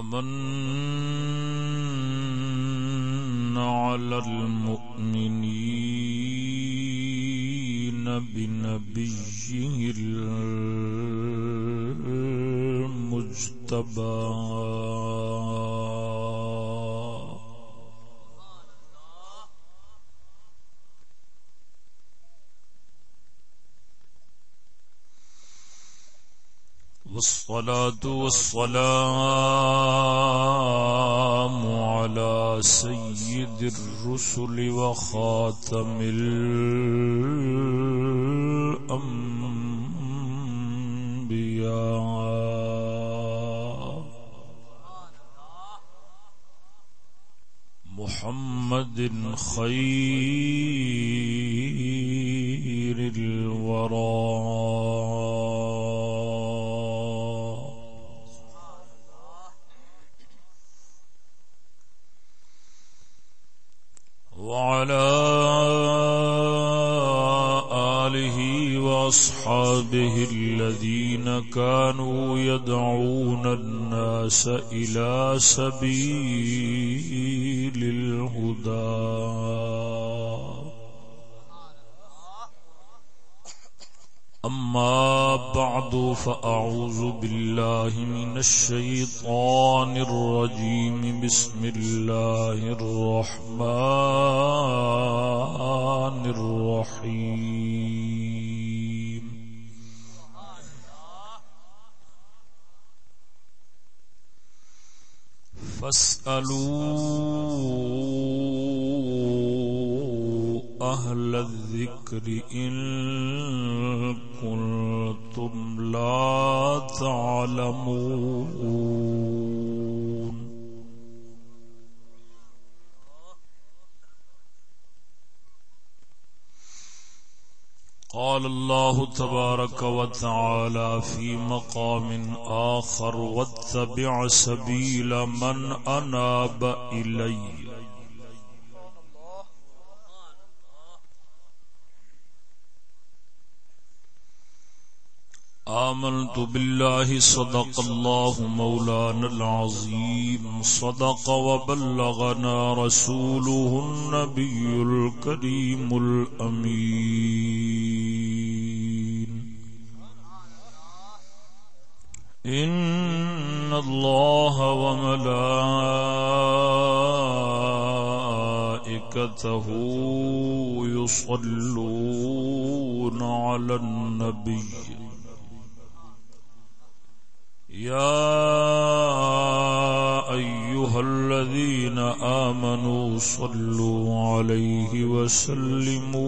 ومن على المؤمنين بنبيه المجتبى والصلاة والسلام على سيد الرسل وخاتم الأنبياء. محمد خير الناس إلى سبيل فاسألوا أهل الذكر إن قال الله تبارك وتعالى في مقام آخر واتبع سبيل من أناب إليه آمنت بالله صدق الله مولانا العظيم صدق وبلغنا رسوله النبي الكريم الأمين إن الله وملائكته يصلون على النبي يا أيها الذين آمنوا صلوا عليه وسلموا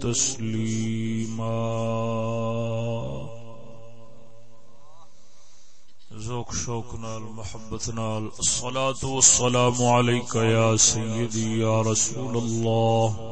تسليما. ذوق شوق نال، محبت نال الصلاة والسلام عليك يا سيدي يا رسول الله.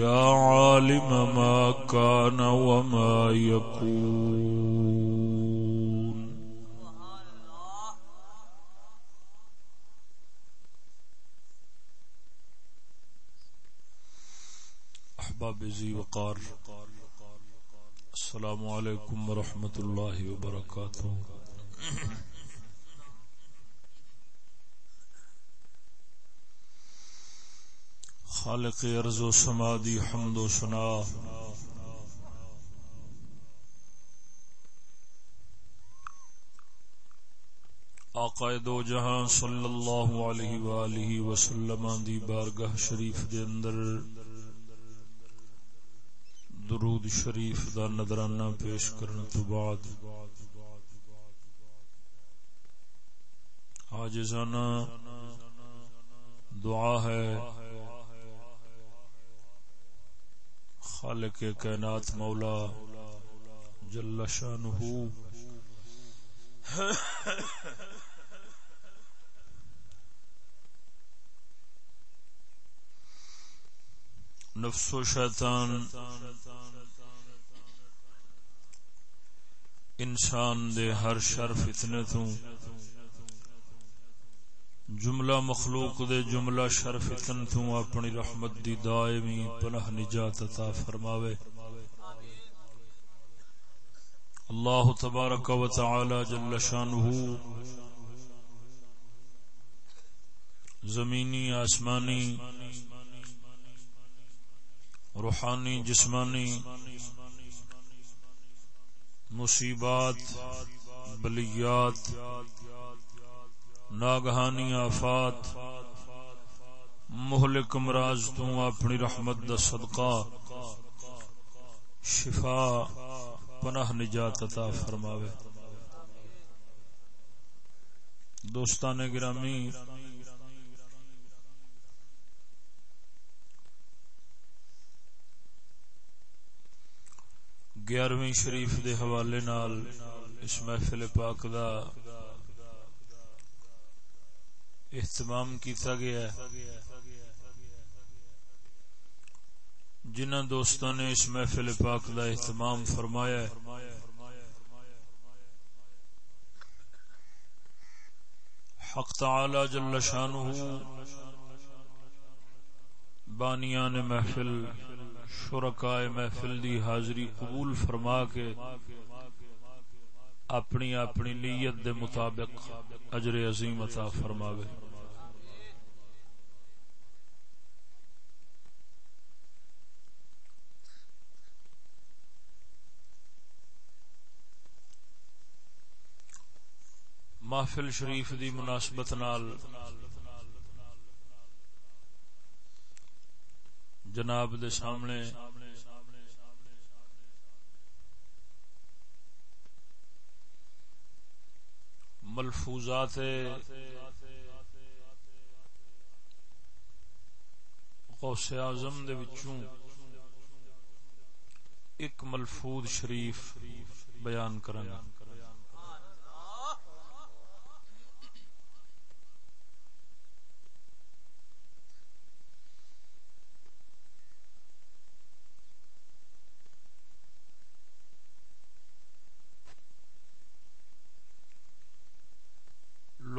يا عالم ما كان وما يكون. أحباب زي وقار السلام عليكم ورحمة الله وبركاته. خالق ارض و سمادی حمد و سنا آقائد و جہاں صلی اللہ علیہ وآلہ وسلم دی بارگاہ شریف دے اندر درود شریف دا نظرانہ پیش کرنے تو بعد آجزانہ دعا ہے خالق کائنات مولا جل شانہ نفس و شیطان انسان دے ہر شرف اتنے تو۔ جملہ مخلوق دے جملہ شر فتن تو اپنی رحمت دی دائمی پناہ نجات عطا فرماوے۔ اللہ تبارک و تعالی جل شانہ زمینی، آسمانی، روحانی، جسمانی مصیبات، بلیات ناگہانی آفات، مہلک امراض تو اپنی رحمت دا صدقہ، شفا، پناہ نجات عطا فرماوے۔ دوستان گرامی گیارہویں شریف دے حوالے نال اس محفل پاک دا اہتمام کیتا گیا ہے۔ جنہ دوستوں نے اس محفل پاک دا اہتمام فرمایا ہے۔ حق تعالی جل شانہ بانیان محفل، شرکائے محفل دی حاضری قبول فرما کے اپنی اپنی نیت دے مطابق اجر عظیم عطا فرماوے۔ محفل شریف دی مناسبت نال جناب دے سامنے ملفوظات غوث اعظم دے وچوں ایک ملفوظ شریف بیان کرنا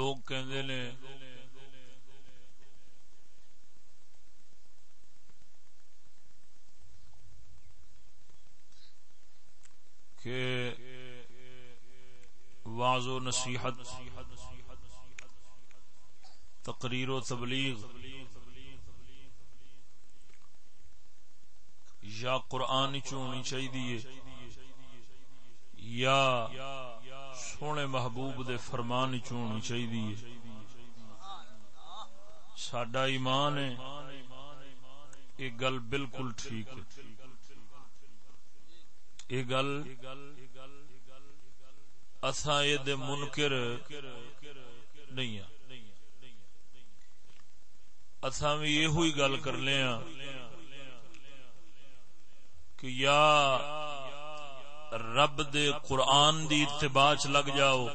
لوگ کہندے نے، کہ واض و نصیحت، تقریر و تبلیغ، یا قرآن چونی چاہیے، یا سونے محبوب دے فرمان چونی چاہیے سڈا ایمان ہے۔ یہ گل بالکل ٹھیک ہے۔ یہ گل اتھا یہ منکر نہیں ہاں۔ اتھا بھی یہ ہوئی گل کر لیا ہاں کہ یا رب دے قرآن دی اتباع چ لگ جاؤ۔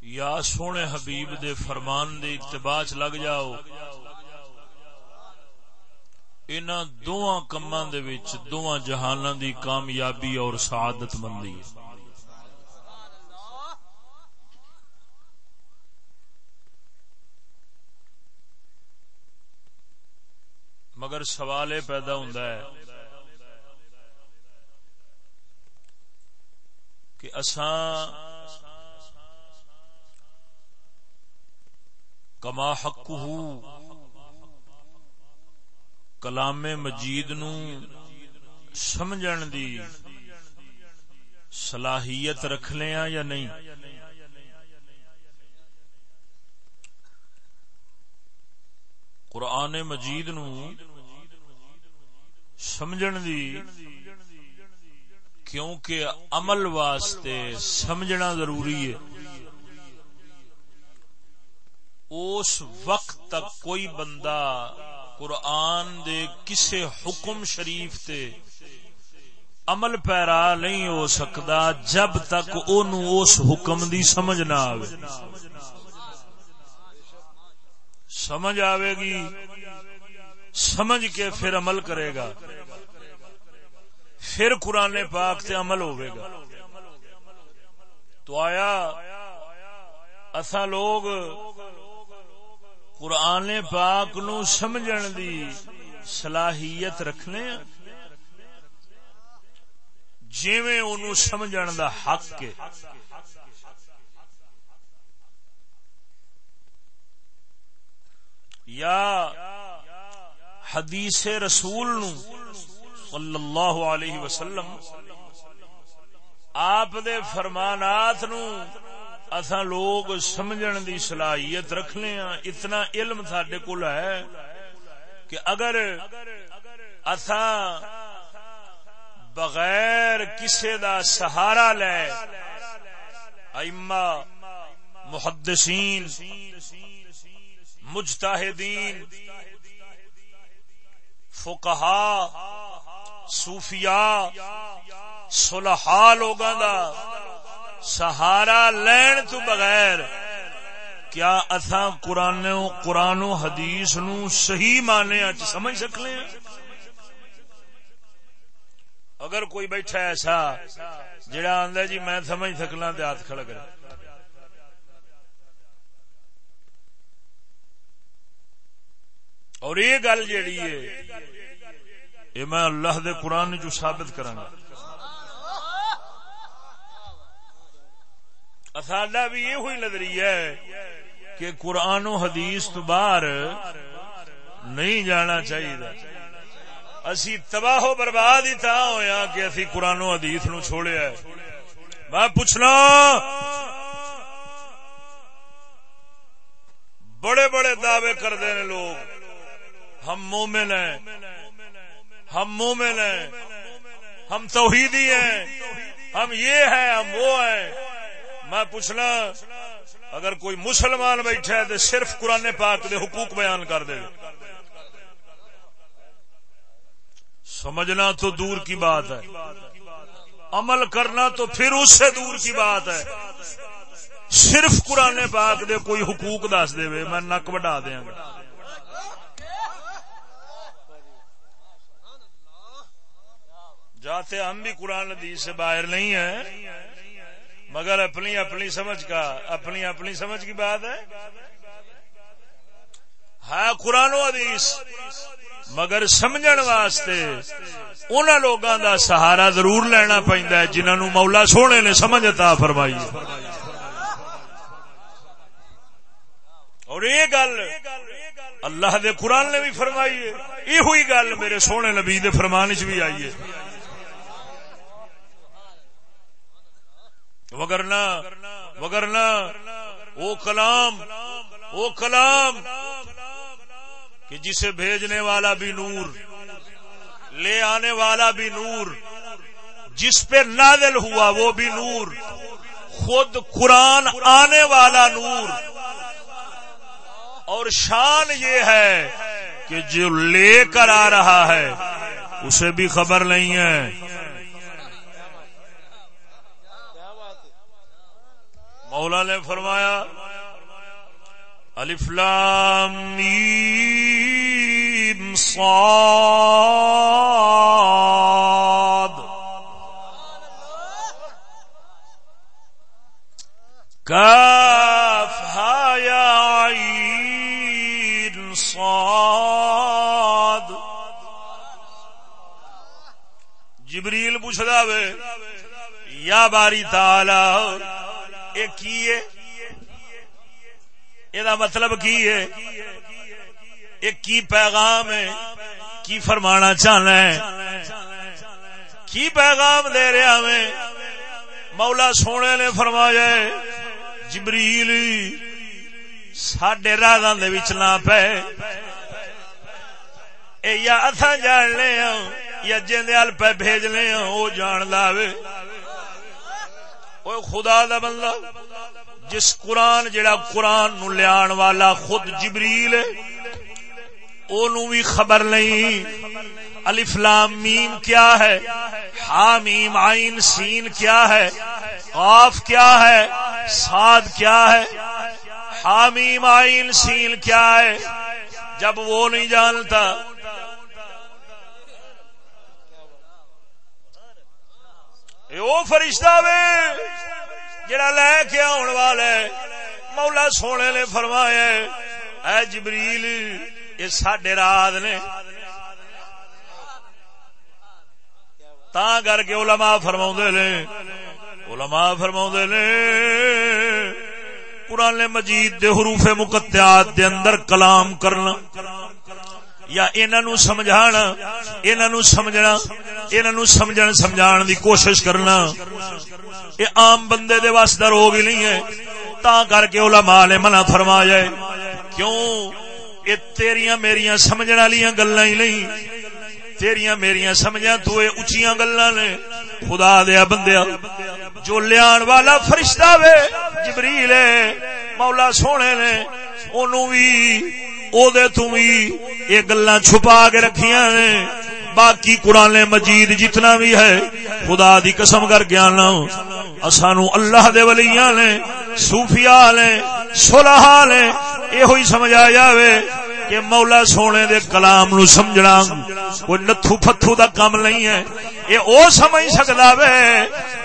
یا سونے حبیب دے فرمان دی اتباع چ لگ جاؤ۔ ان دونوں کما دونوں جہانوں دی کامیابی اور سعادت مندی ہے۔ مگر سوال یہ پیدا ہوں کہ اساں کما حق کلام مجید نو سمجھن دی صلاحیت رکھ لیا یا نہیں؟ قرآن مجید نو سمجھن دی کیونکہ عمل واسطے سمجھنا ضروری ہے۔ اس وقت تک کوئی بندہ قرآن دے کسے حکم شریف تے عمل پیرا نہیں ہو سکتا جب تک اس حکم دی سمجھ نہ آئے سمجھ آئے گی؟ سمجھ کے پھر عمل کرے گا۔ پھر قرآن پاک تے عمل ہوئے گا۔ تو آیا اصا لوگ قرآن پاک نو سمجھن دی صلاحیت رکھنے جیویں انہوں سمجھن دا حق کے یا حدیث رسول نو صلی اللہ علیہ وسلم، آپ دے فرمانات نو اساں لوگ سمجھن دی صلاحیت رکھنے ہاں۔ اتنا علم ساڈے کول ہے کہ اگر اساں بغیر کسے دا سہارا لے ائمہ، محدثین، مجتہدین فقہا صوفیاء، صلحاء لوگاں دا سہارا لین تو بغیر کیا اتھا قرآن قرآن و حدیث نو صحیح مانے اچ سمجھ سکنے اگر کوئی بیٹھا ایسا جڑا آندا جی میں سمجھ سکنا تے ہاتھ کھڑا کرے۔ اور یہ گل جیڑی ہے یہ میں اللہ دے قرآن جو ثابت کرنا ساڈا بھی یہ ہوئی نظریہ ہے کہ قرآن و حدیث تو باہر نہیں جانا چاہیے۔ اسی تباہ و برباد ہی تھا ہویا کہ اسی قرآن و حدیث نو چھوڑیا ہے۔ میں پوچھنا، بڑے بڑے دعوے کرتے ہیں لوگ۔ ہم مومن ہیں۔ ہم مومن ہیں۔ ہم توحیدی ہیں۔ ہم یہ ہیں، ہم وہ ہیں۔ میں پوچھنا، اگر کوئی مسلمان بیٹھا ہے تو صرف قرآن پاک دے حقوق بیان کر دے۔ سمجھنا تو دور کی بات ہے۔ عمل کرنا تو پھر اس سے دور کی بات ہے۔ صرف قرآن پاک دے کوئی حقوق دس دے میں نک وڈا دیا گا۔ جاتے ہم بھی قرآن حدیث سے باہر نہیں ہیں، مگر اپنی اپنی سمجھ کا، اپنی اپنی سمجھ کی بات ہے۔ ہاں قرآن و حدیث، مگر سمجھن واسطے ان لوگوں دا سہارا ضرور لینا پہنتا ہے جنہوں مولا سونے نے سمجھتا فرمائی اور یہ گل اللہ دے قرآن نے بھی فرمائی ہے یہ ہوئی گل میرے سونے نبی دے فرمان چ بھی آئی ہے۔ وگرنا وگرنا وہ کلام وہ کلام، کہ جسے بھیجنے والا بھی نور، لے آنے والا بھی نور، جس پہ نادل ہوا وہ بھی نور، خود قرآن آنے والا نور۔ اور شان یہ ہے کہ جو لے کر آ رہا ہے، اسے بھی خبر نہیں ہے۔ مولا نے فرمایا الفلام صاد۔ کاف یا عین صاد۔ جبریل پوچھتا وے، یا باری تعالی کی مطلب کی ہے یہ کی پیغام ہے کی فرمانا چاہنا ہے کی پیغام دے رہا میں مولا سونے نے فرمایا جبریل ساڈے راگاں نہ پے یا اتھا جان لے یا جل پہ بھیجنے وہ جان لاوے خدا دا بندہ جس قرآن جڑا قرآن نو لیان والا خود جبریل اونوں بھی خبر نہیں الف لام میم کیا ہے ہا میم عین سین کیا ہے قاف کیا ہے ساد کیا ہے ہا میم عین سین کیا ہے جب وہ نہیں جانتا وہ فرشتہ وے، جڑا لے کے آن والا مولا سونے نے فرمایا اے جبریل یہ ساڈے رات نے۔ تا کر کے علماء فرما نے، علماء فرما نے، قرآن مجید دے حروف مقتیات دے اندر کلام کرنا۔ یا انہوں سمجھانا انہوں سمجھنا انہوں سمجھن سمجھان دی کوشش کرنا۔ یہ عام بندے دے واسطہ روگ ہی نہیں ہے۔ تا کر کے علماء نے منع فرمایا ہے، کیوں؟ یہ تیریاں میریاں سمجھن والی گلا ہی نہیں۔ تیریاں میریاں سمجھا تو اچیاں گلا نے۔ خدا دیا بندیا جو لیان والا فرشتہ وے، جبریل ہے، مولا سونے نے، اونوں بھی او دے تو بھی یہ گلا چھپا کے رکھیاں نے باقی قرآن مجید جتنا بھی ہے، خدا دی قسم کر گیا نا اسانو اللہ دے ولیاں نے، صوفیاء نے، صلحاء نے یہ ہوئی سمجھا جاوے کہ مولا سونے دے کلام نو سمجھنا کوئی نتھو پتھو دا کام نہیں ہے۔ یہ او سمجھ سکتا وے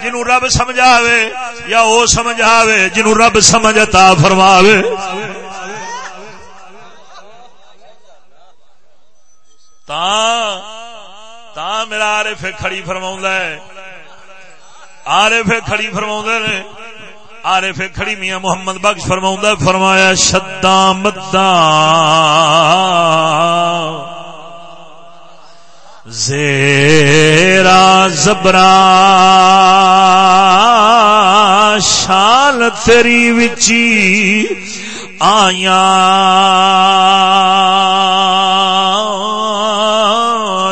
جنو رب سمجھاوے یا او سمجھاوے جنو رب سمجھتا فرماوے۔ تا تا میرا آرے پھر کھڑی فرماؤں ہے۔ آرے پھر کھڑی فرماؤں نے آرے کھڑی میاں محمد بخش فرماؤں فرمایا شدہ مدہ زیرا زبرا شال تری وچی آیا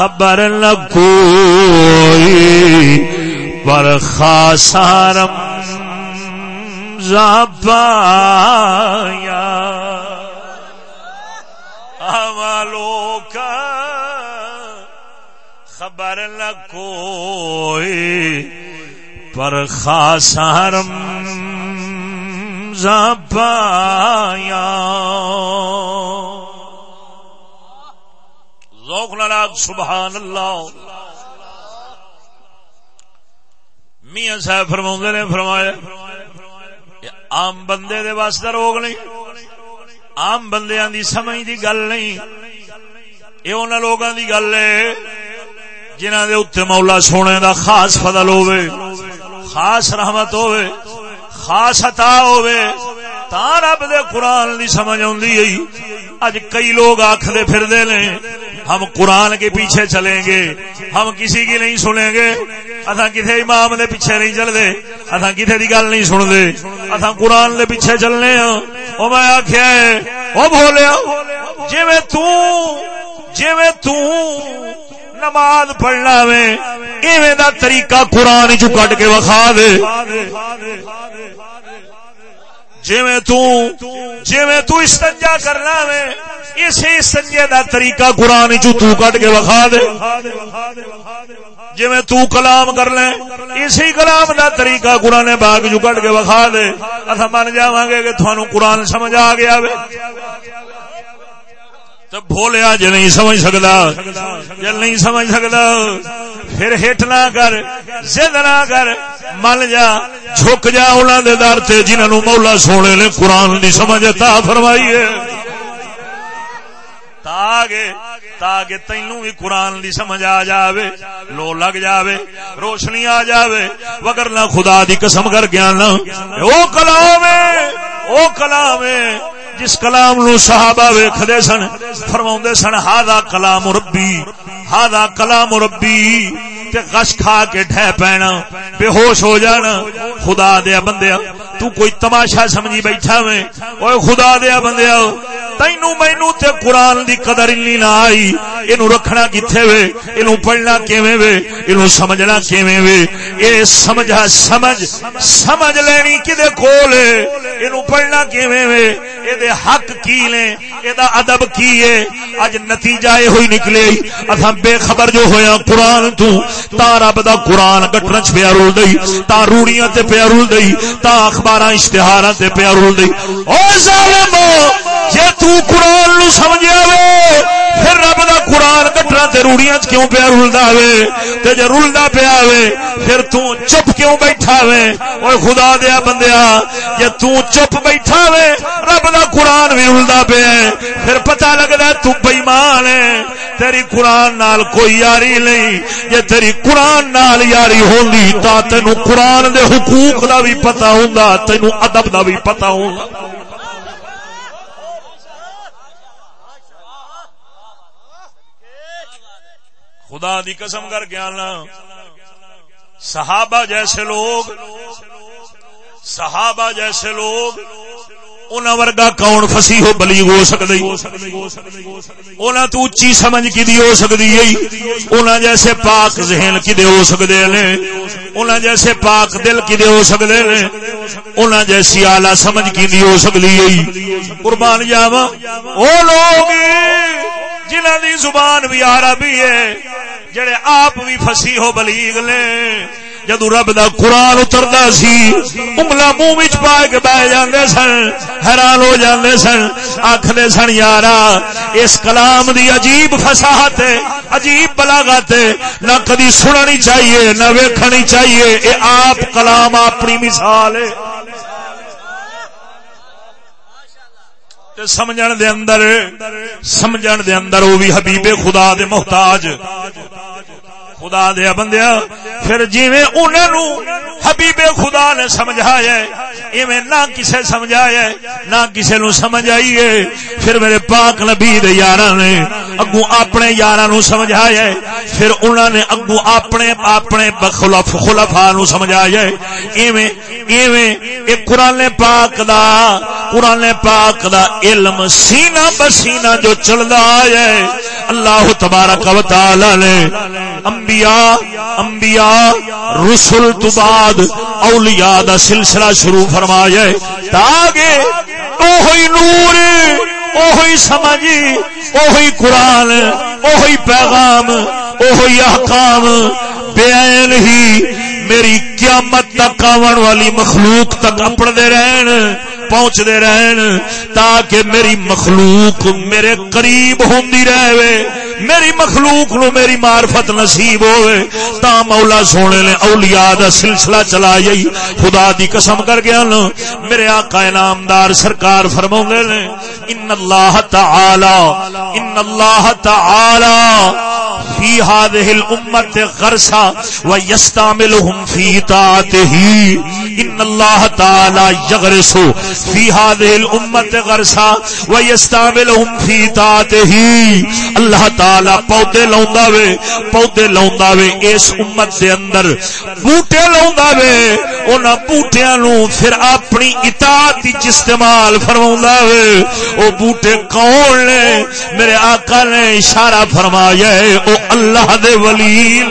خبر لگوئی پر خاصارم زبایا۔ آما لوکا خبر لگوئی پر خاص حرم پایا سبحان اللہ۔ میاں صاحب فرما نے، فرمایا عام بندے دے واسطے روگ نہیں عام بندیاں دی سمجھ دی گل نہیں۔ یہ انہوں لوگوں دی گل ہے جنہ دے اتنے مولا سونے دا خاص فضل ہوئے خاص رحمت ہوئے خاص عطا ہوئے تا رب دے قرآن دی سمجھ آئی اج کئی لوگ آخر پھر دے لیں ہم قرآن کے پیچھے چلیں گے ہم کسی کی نہیں سنیں گے اتھا کسی امام دے پیچھے نہیں چل دے اتھا کسی دی گل نہیں سن دے اتھا قرآن دے پیچھے چلنے ہاں او میں آخیا ہے او بولیا جی میں تو جی تو نماز پڑھنا وے ایویں دا طریقہ قرآن چ کٹ کے وکھا دے جی جی تو استنجا کرنا وے اسی استنجے دا طریقہ قرآن چ کٹ کے وکھا دے۔ جی تو کلام کر لیں، اسی کلام دا طریقہ قرآن باغ چ کٹ کے وکھا دے۔ اصا من جا گے کہ تھانو قرآن سمجھ آ گیا وے۔ تو بولیا جی نہیں سمجھ سکتا جی نہیں سمجھ سکتا پھر ہٹ نہ کر، زد نہ کر من جا، جھک جا انہوں دے در تے جنہوں مولا سونے نے قرآن دی سمجھ تا فرمائی ہے۔ تاکہ تاکہ تینوں بھی قرآن دی سمجھ آ جاوے، لو لگ جاوے، روشنی آ جاوے، وگرنہ خدا دی قسم کر گیا نا۔ او کلام او کلام جس کلام نو صحابہ ویکھدے سن، فرماوندے سن، ہاذا کلام ربی، ہاذا کلام ربی تے غش کھا کے ٹھہ پینا بے ہوش ہو جانا، خدا دیا بندیا تو کوئی تماشا سمجھی بیٹھا میں اوے خدا دیا بندیا تینو مینو تے قرآن دی قدر انی نہ آئی۔ اینو رکھنا کتھے وے؟ اینو پڑھنا کیویں وے؟ اینو سمجھنا کیویں وے؟ اے سمجھا سمجھ سمجھ لینی کدے کول اینو پڑھنا کیویں وے؟ اے دے حق کی نے؟ اے دا ادب کی ہے؟ اج نتیجہ اے ہوئی نکلے۔ اساں بے خبر جو ہویا قرآن تو تا رب دا قرآن گٹرن چ پیا رول دئی، تا روڑیاں تے پیا رول دئی، تا اخبار بارہ اشتہار سے پیا رول دی۔ او ظالمو جے تو قرآن نو سمجھیا وے پھر رب دا قرآن کٹرا تے روڑیاں کیوں پیا رولدا وے؟ تے جے رولدا پیا وے، پھر تو چپ کیوں بیٹھا وے؟ اوے خدا دیا بندیا، جے تو چپ بیٹھا وے، رب دا قرآن بھی رولدا پیا پھر پتہ لگدا تو بے ایمان ہے۔ تیری قرآن نال کوئی یاری نہیں۔ جے تیری قرآن نال یاری ہوندی، تا تینو قرآن دے حقوق دا بھی پتہ ہوندا، تینو ادب دا بھی پتہ ہوندا۔ خدا دی قسم کر کے آنا۔ صحابہ جیسے لوگ، صحابہ جیسے لوگ، انہاں ورگا کون فسی ہو بلی ہو سکتی انہاں تو اچھی سمجھ کی دی ہو سکتی ہے؟ انہاں جیسے پاک ذہن کی دے ہو سکتے ہیں انہاں جیسے پاک دل کی دے ہو سکتے ہیں انہاں جیسی آلہ سمجھ کی دی ہو سکتی ہے۔ قربان جاوا او لوگ! جنہ دی زبان بھی عربی ہے، جڑے آپ بھی فسی ہو بلیغ لے جدو رب دا قرآن اتردا سی انگلا منہ وچ پا کے بہ جاندے سن، حیران ہو جاندے سن آکھدے سن، یارا، اس کلام دی عجیب فصاحت ہے، عجیب بلاغت ہے۔ نہ کدی سننی چاہیے، نہ ویکھنی چاہیے، اے آپ کلام اپنی مثال ہے۔ سمجھن دے اندر سمجھن دے اندر او بھی حبیب خدا دے محتاج۔ خدا دیا بندیا پھر جیویں انہوں حبیب خدا نے سمجھایا ایویں نہ کسے سمجھایا نہ کسے نو سمجھ آئی پھر میرے پاک نبی دے یاراں نے اگوں اپنے یاراں نو سمجھایا پھر انہوں نے اگوں اپنے اپنے بخلف خلفاء نو سمجھایا ایویں ایویں اے قران پاک دا قران پاک دا علم سینہ بسینہ جو چلدا ہے۔ اللہ تبارک و تعالی نے انبیاء انبیاء، رسل تو بعد اولیاء دا سلسلہ شروع فرمایا ہے۔ تاکہ اوہی نور، اوہی سمجھ، اوہی قرآن، اوہی پیغام، اوہی احکام بیان ہی میری قیامت تک آن والی مخلوق تک اپنے رہن۔ پہنچتے رہن تاکہ میری مخلوق میرے قریب ہوندی رہے میری مخلوق نو میری معرفت نصیب ہوئے تا مولا سونے نے اولیاء دا سلسلہ چلا جائی خدا دی قسم کر گیا نا میرے آقا انعامدار سرکار فرماؤں نے، ان اللہ تعالی، ان اللہ تعالی فی هذه الامه غرسا ويستعملهم في طاعته ان الله تعالى يغرس فی هذه الامه غرسا ويستعملهم في طاعته اللہ تعالی پودے لاوندا وے، پودے لاوندا وے اس امت دے اندر۔ بوٹے لاوندا وے، انہاں بوٹیاں نو پھر اپنی اطاعت وچ استعمال فرماوندا وے۔ او بوٹے کون نے؟ میرے آقا نے اشارہ فرمایا ہے، او اللہ دے ولی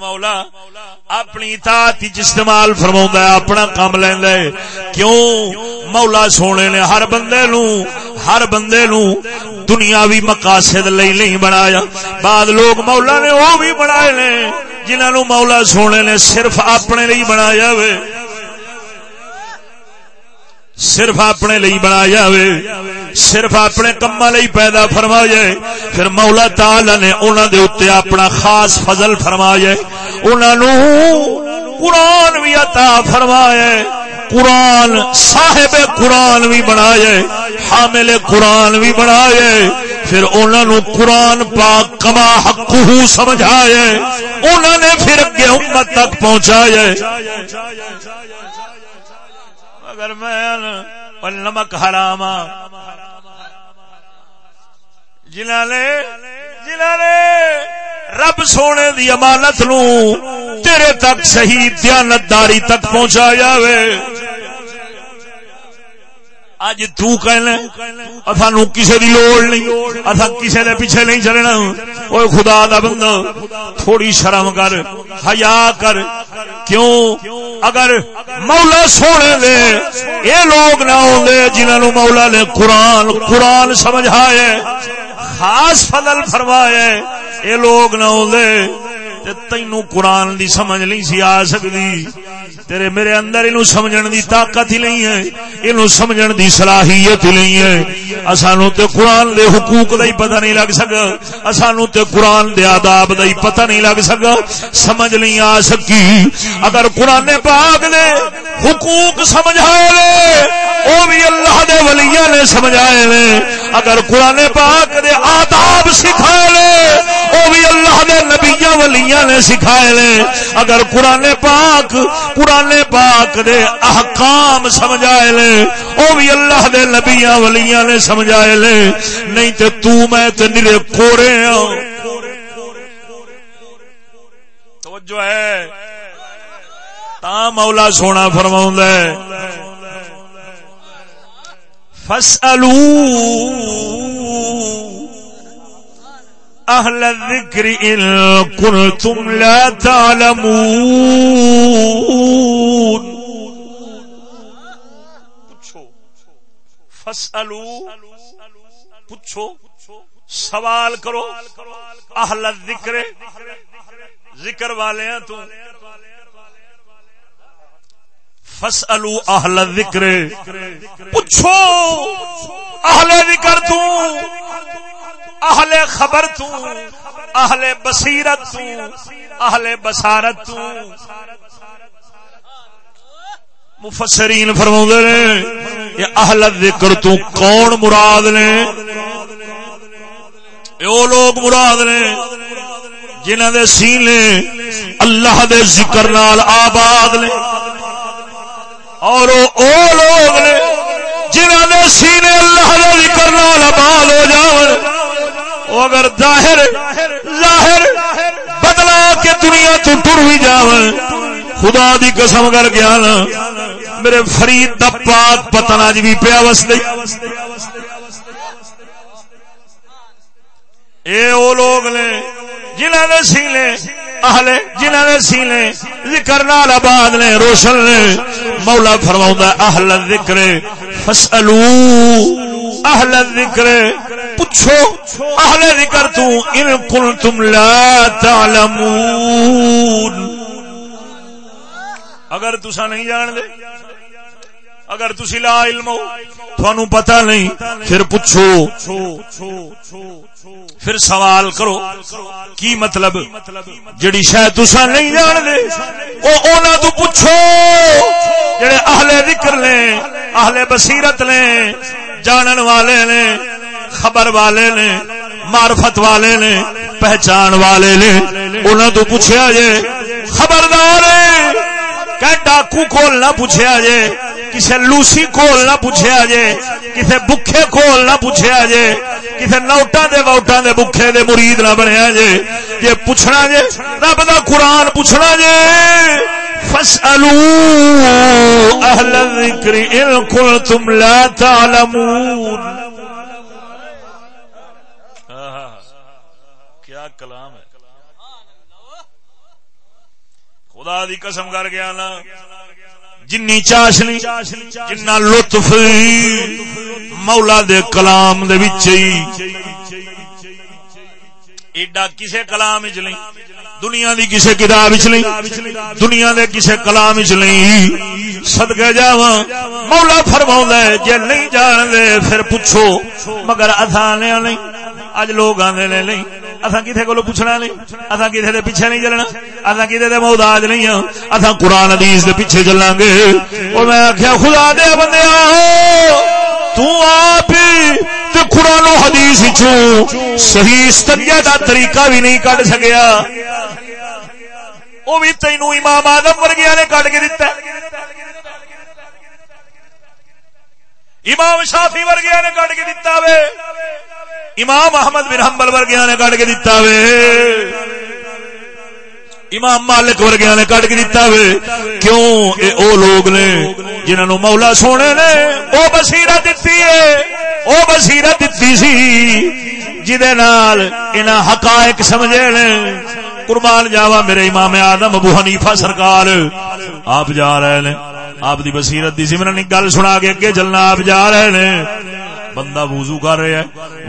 مولا اپنی اطاعت استعمال فرما اپنا کام لینا کیوں؟ مولا سونے نے ہر بندے نو، ہر بندے نو دنیاوی مقاصد لئی نہیں بنایا۔ بعد لوگ مولا نے وہ بھی بنائے نے جنہوں مولا سونے نے صرف اپنے لیے بنایا وے۔ صرف اپنے لئی بنایا وے صرف اپنے کما لئی پیدا فرمایا پھر مولا تعالی نے انہوں دے اتنے اپنا خاص فضل فرمایا انہوں قرآن بھی عطا فرمایا قرآن، صاحب قرآن بھی بنایا حامل قرآن بھی بنایا پھر انہوں قرآن پاک کما حق سمجھایا انہوں نے پھر اگے امت تک پہنچایا اگر میں نمک حرام جنہ نے جنہ نے رب سونے دی امانت نو میرے تک صحیح دیانتداری تک پہنچا جاوے اج تسانو کسی کی لوڑ نہیں اصا کسی دے پیچھے نہیں چلنا۔ وہ خدا دا بندہ، تھوڑی شرم کر، حیا کر کیوں؟ اگر مولا سونے دے یہ لوگ نہ ہوندے جنہوں مولا نے قرآن قرآن سمجھائے، خاص فضل فرمایا یہ لوگ نہ ہوندے تینو قرآن دی سمجھ نہیں سی آ سکتی۔ تیرے میرے اندر انو سمجھن دی طاقت ہی نہیں ہے انو سمجھن دی صلاحیت ہی نہیں ہے۔ اسانو تے قرآن دے حقوق دا ہی پتہ نہیں لگ سکا۔ اسانو تے قرآن دے آداب دا ہی پتہ نہیں لگ سکا۔ سمجھ نہیں آ سکی۔ اگر قرآن پاک دے حقوق سمجھائے لے، او بھی اللہ دے ولیہ نے سمجھائے لے۔ اگر قرآن پاک دے آداب سکھائے لے، او بھی اللہ دے نبیہ ولیہ نے سکھائے لے۔ اگر قرآن پاک قرآن پاک دے احکام سمجھائے لے، او بھی اللہ دے نبیہ ولیہ نے سمجھائے لے۔ نہیں تے تو میں تے نرے کورے ہوں توجہ ہے۔ تا مولا سونا فرماؤں ہے فاسألوا أهل الذكر إن كنتم لا تعلمون. فاسألوا. پوچھو. سوال کرو. اہل ذکر ذکر والے ہیں تو. فسلو اہل ذکر پوچھو اہل ذکر تو اہل خبر تو اہل بصیرت تو اہل بصارت تو. مفسرین فرما نے یہ اہل ذکر تو کون مراد نے؟ وہ لوگ مراد نے جنہ دے سینے اللہ دے ذکر نال آباد نے۔ اور او لوگ نے جنہوں نے سینے اللہ کا ذکر نال آباد ہو جاؤ وہ اگر ظاہر ظاہر بدلا کے دنیا تو ٹر بھی جاو خدا دی قسم کر گیا نا میرے فرید دا پاک پتن اج بھی پیا وس اے او لوگ نے جنہوں نے سینے اہل جنہوں نے سینے ذکر نال آباد نے، روشن نے، مولا فرماؤں اہل ذکر فسلو اہل ذکر پوچھو، اہل ذکر تو، ان کنتم لا تعلمون۔ اگر تسا نہیں جان دے اگر تسی لا علم ہو تھانو پتہ نہیں، پھر پوچھو۔ پھر سوال کرو، کی مطلب؟ جڑی شاید تسا نہیں جان دے او اونا تو پوچھو۔ جڑے اہل ذکر نے، اہل بصیرت نے، جانن والے نے، خبر والے نے، معرفت والے نے، پہچان والے نے انہاں تو پوچھیا جے، خبردار کہ ڈاکو کول نہ پوچھیا جے کسے لوسی کول نہ پوچھیا جے کسے بکھے کول نہ پوچھیا جے کسے نوٹا دے ووٹا دے بکھے دے مرید نہ بنیا جے یہ پوچھنا جے، رب دا قرآن پوچھنا جے۔ فسألو اہل الذکر ان کنتم لا تعلمون کیا کلام ہے خدا دی قسم کر گیا نا جنی چاشنی جنا لطف مولا دے کلام دے ایڈا کسے کلام چ نہیں، دنیا دی کسے کتاب چ نہیں، دنیا دے کسے کلام چ نہیں۔ سدکے جا مولا فرما ہے، جے نہیں جان دے پھر پوچھو، مگر اتھا نہیں اج لوگ آدھے نہیں۔ اصا کسی کو پوچھنا نہیں؟ اصا کسی پیچھے نہیں چلنا؟ اصا کسی محتاج نہیں ہوں اصا قرآن حدیث دے پیچھے چلیں گے۔ اور میں آخیا خدا دیا بندے آپ تے قرآن و حدیث چوں صحیح استدیا کا طریقہ بھی نہیں کٹ سکیا۔ وہ بھی تینو امام آدم ورگیا نے کٹ کے دتا۔ امام شافی ورگیا نے کٹ کے دتا وے۔ امام احمد بن حنبل ورگیا نے کٹ کے دتا وے۔ امام مالک ورگیا نے کٹ کے دیتا وے۔ کیوں؟ اے او لوگ نے جنہوں نے مولا سونے نے او بصیرت دتی ہے۔ او بصیرت دتی سی۔ جدے نال انہاں حقائق سمجھے نے۔ قربان جاوا میرے امام آدم ابو حنیفہ سرکار۔ آپ جا رہے نے۔ آپ دی بصیرت دی سمرن گل سنا کے اگے چلنا آپ جا رہے نے۔ بندہ وضو کر رہا ہے۔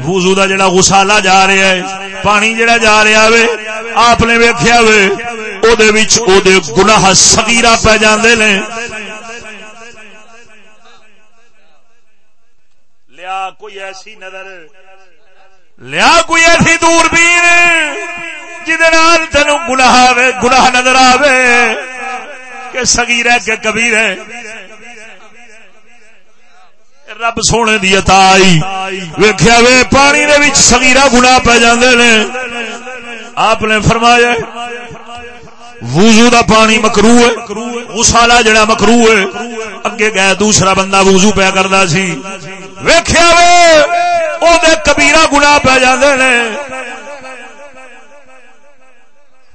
وضو دا جڑا غسالہ جا رہا ہے، پانی جڑا جا رہا ہے آپ نے ویکھیا وے او دے وچ او دے گناہ صغیرہ پہ جاندے نے۔ لیا کوئی ایسی نظر۔ لیا کوئی ایسی دور بین جہد تین گناہ گناہ نظر آوے کہ سگیر ہے کہ کبیر ہے رب سونے دی عطائی ویکھیا وے، پانی دے وچ صغیرہ گناہ پہ جاندے نے۔ آپ نے فرمایا وضو دا پانی مکرو ہے۔ غسالہ جڑا مکرو ہے، اگے گئے دوسرا بندہ وضو پیا کردا سی۔ ویکھیا وے، او دے کبیرہ گناہ پہ جاندے نے۔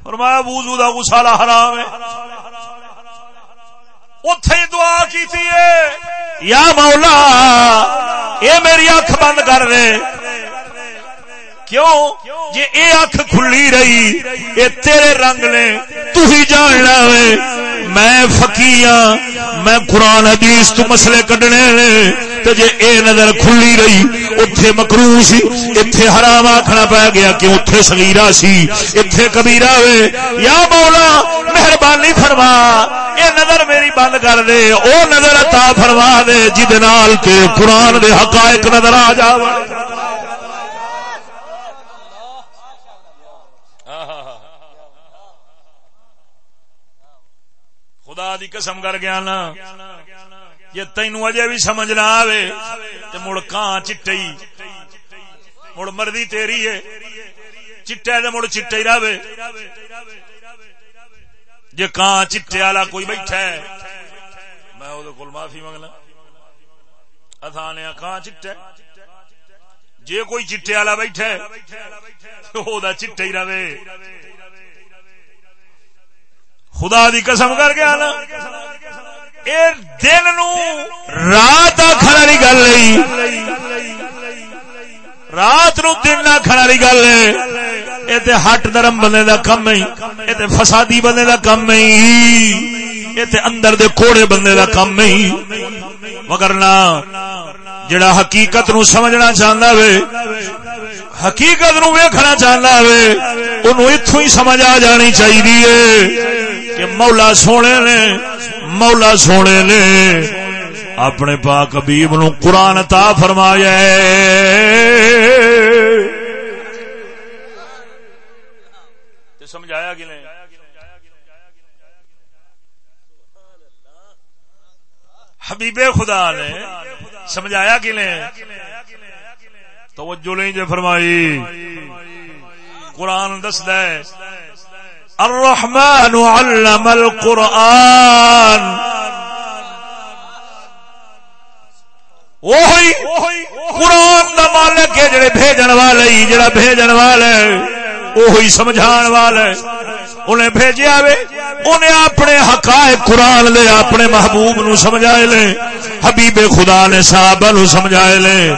فرمایا، وضو دا غسالہ حرام ہے۔ اتے دعا کی یا مولا، اے میری اکھ بند کر دے۔ کیوں؟ جی اے اکھ کھلی رہی، اے تیرے رنگ نے تو ہی جاننا وے میں فقیاں میں قرآن حدیث تو مسئلے کڈنے نے۔ تو جے اے نظر کھلی رہی، اتھے مکرو سی، اتھے حرام آکھنا پہ گیا کہ اتھے صغیرہ سی، اتھے کبیرہ وے یا مولا، مہربانی فرما، اے نظر میری بند کر دے، او نظر عطا فرما دے جد نال تے قرآن دے حقائق نظر آ جاوے خدا دی قسم کر گیا نا۔ یہ تینو اجے بھی سمجھ نہ آوے تے مڑ کان چٹئی۔ مڑ مردی تیری ہے۔ چٹے تے مڑ چٹے رہے جے کان چٹے والا کوئی بیٹھا ہے۔ میں او کول معافی منگنا۔ اتھانے کان چٹے؟ جے کوئی چٹے والا بیٹھا ہے او دا چٹے ہی رہے خدا دی قسم کر گیا نا دن رات آخر والی گل رات نو دن آخر والی گل ہے۔ یہ ہٹ درم بندے دا کم ہی یہ فسادی بندے دا کم ہی یہ اندر دے کوڑے بندے دا کم ہی مگر نہ، جڑا حقیقت نو سمجھنا چاہتا وے، حقیقت نو ویکھنا چاہتا وے انہوں اتوں ہی سمجھ آ جانی چاہیے کہ مولا سونے نے، مولا سونے نے اپنے پاک حبیب نو قرآن تا فرمایا سمجھایا کہ نہیں؟ حبیب خدا نے سمجھایا کہ نہیں؟ توجہ نہیں جو فرمائی۔ قرآن دس دے الرحمن علم القرآن. وہی قرآن دا مالک ہے جڑے بھیجن والے، جڑا بھیجن والے، وہی سمجھان والے۔ انہیں بھیجیا وے، انہیں اپنے حقائق قرآن لے، اپنے محبوب نو سمجھائے لے، حبیب خدا نے صحابہ نو سمجھائے لے۔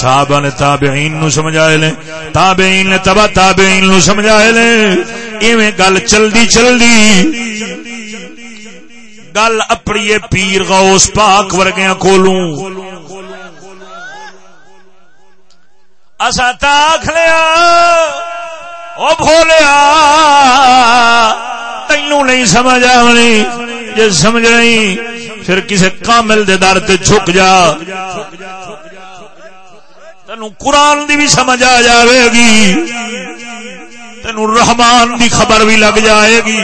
صحابہ نے تابعین نو سمجھائے لے تابعین نے تبا تابعین نو سمجھائے لے ایویں گل چلدی چلدی، گل اپنی پیر غوث پاک ورگیا کولوں اسا تاخ لیا او بھولیا تینو نہیں سمجھ آنی جی سمجھ نہیں، پھر کسی کامل دے در تے چھک جا۔ تینو قرآن دی بھی سمجھ آ جاوے گی۔ تین رحمان دی خبر بھی لگ جائے گی۔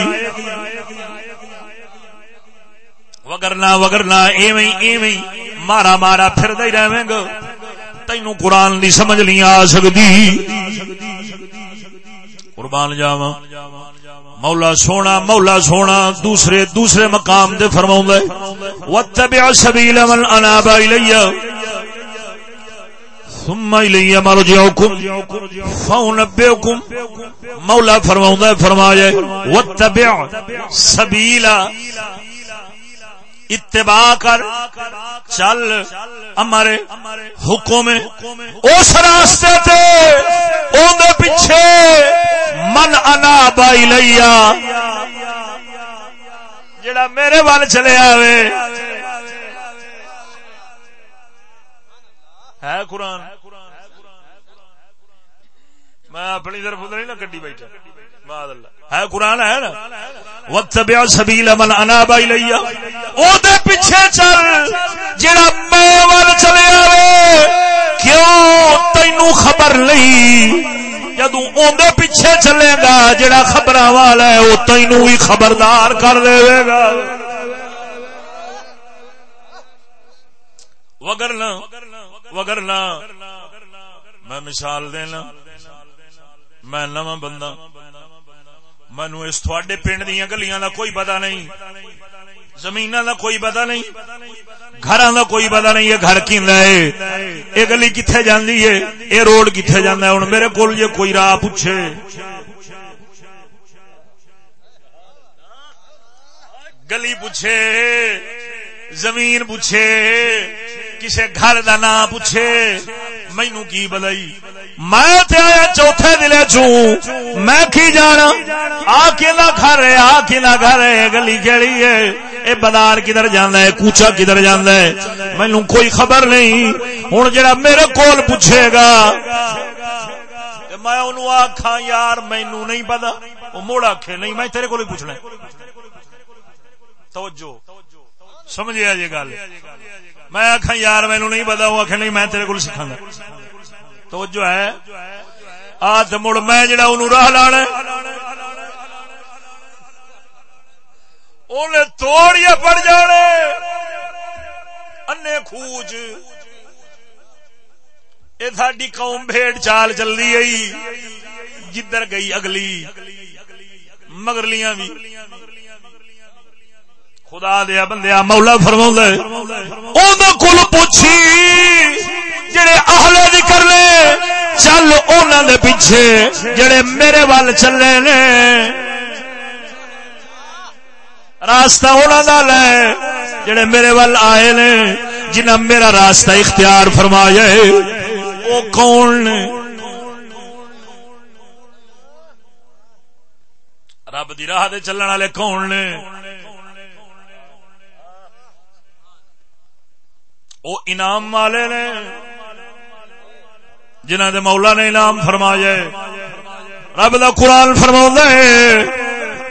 وگرنا وگرنا ایویں ایویں مارا مارا پھر دے رہے گا تینو قرآن دی سمجھ نہیں آ سکتی قربان جاوا مولا سونا مولا سونا، دوسرے دوسرے مقام دے فرماؤں دے واتبع سبیل من انابا الیہ ثم الی مرجعکم فانبئکم مولا فرماوندا ہے، فرمایا واتبع سبیلا اتباع کر، چل ہمارے حکم اس راستے تے اون دے پیچھے، من انا بائی لیا جڑا میرے وال چلے آوے ہے قرآن؟ میں اپنی طرف ادھر نہ کڈی بیٹھا۔ ہے قرآن ہے نا؟ وقت سبیل من انا بائی لیا او دے پیچھے چل۔ جڑا میں وال چلے آوے۔ کیوں؟ تینو خبر نہیں جدو اندے پیچھے چلے گا جڑا خبر والا ہے، وہ تینو ہی خبردار کر دے گا۔ وگرنا وگرنا میں مثال دینا، میں نواں بندہ مینو اس تھوڑے پنڈ دیا گلیاں کا کوئی پتا نہیں زمین کا کوئی پتا نہیں گھر کا کوئی پتا نہیں، یہ گھر کی یہ گلی کتنے جاندی ہے؟ یہ روڈ کتنے جانا ہے؟ ہوں میرے کول کو کوئی راہ پوچھے۔ گلی پوچھے۔ زمین پوچھے، کسے گھر دا نام پوچھے مینو کی بلائی؟ میں آیا چوتھے دلے چوں، میں کی جانا؟ آ کے گھر ہے، آ کے گھر ہے، گلی کہڑی ہے؟ اے بازار کدھر جانا ہے کوچا کدھر جانا ہے؟ مینو کوئی خبر نہیں۔ ہوں جڑا میرے کول پوچھے گا میں انہوں آخا یار مینو نہیں پتا وہ موڑ آخے نہیں، میں تیرے کو پوچھنا توجہ۔ سمجھے جی گل؟ میں آخا یار مینو نہیں پتا، وہ آخ نہیں، میں تیرے کو سکھا گا تو جو ہے آج مڑ میں جڑا انہوں راہ لانا انہیں توڑیے پڑ جانے۔ انے خوج یہ ساری قوم بھیڑ چال چل رہی ہے جدھر گئی اگلی مگرلیاں بھی خدا دیا بندیا مولا فرما کل پوچھی، جڑے اہل ذکر نے چل انہوں دے پیچھے، جڑے میرے وال چلے نے۔ راستہ انہوں کا لے جڑے میرے وال آئے نے جنہ میرا راستہ اختیار فرمایا وہ کون نے؟ رب دی راہ دے چلن والے کون نے؟ وہ انعام والے نے جنہ دے مولا نے انعام فرمایا رب دا قرآن فرما ہے،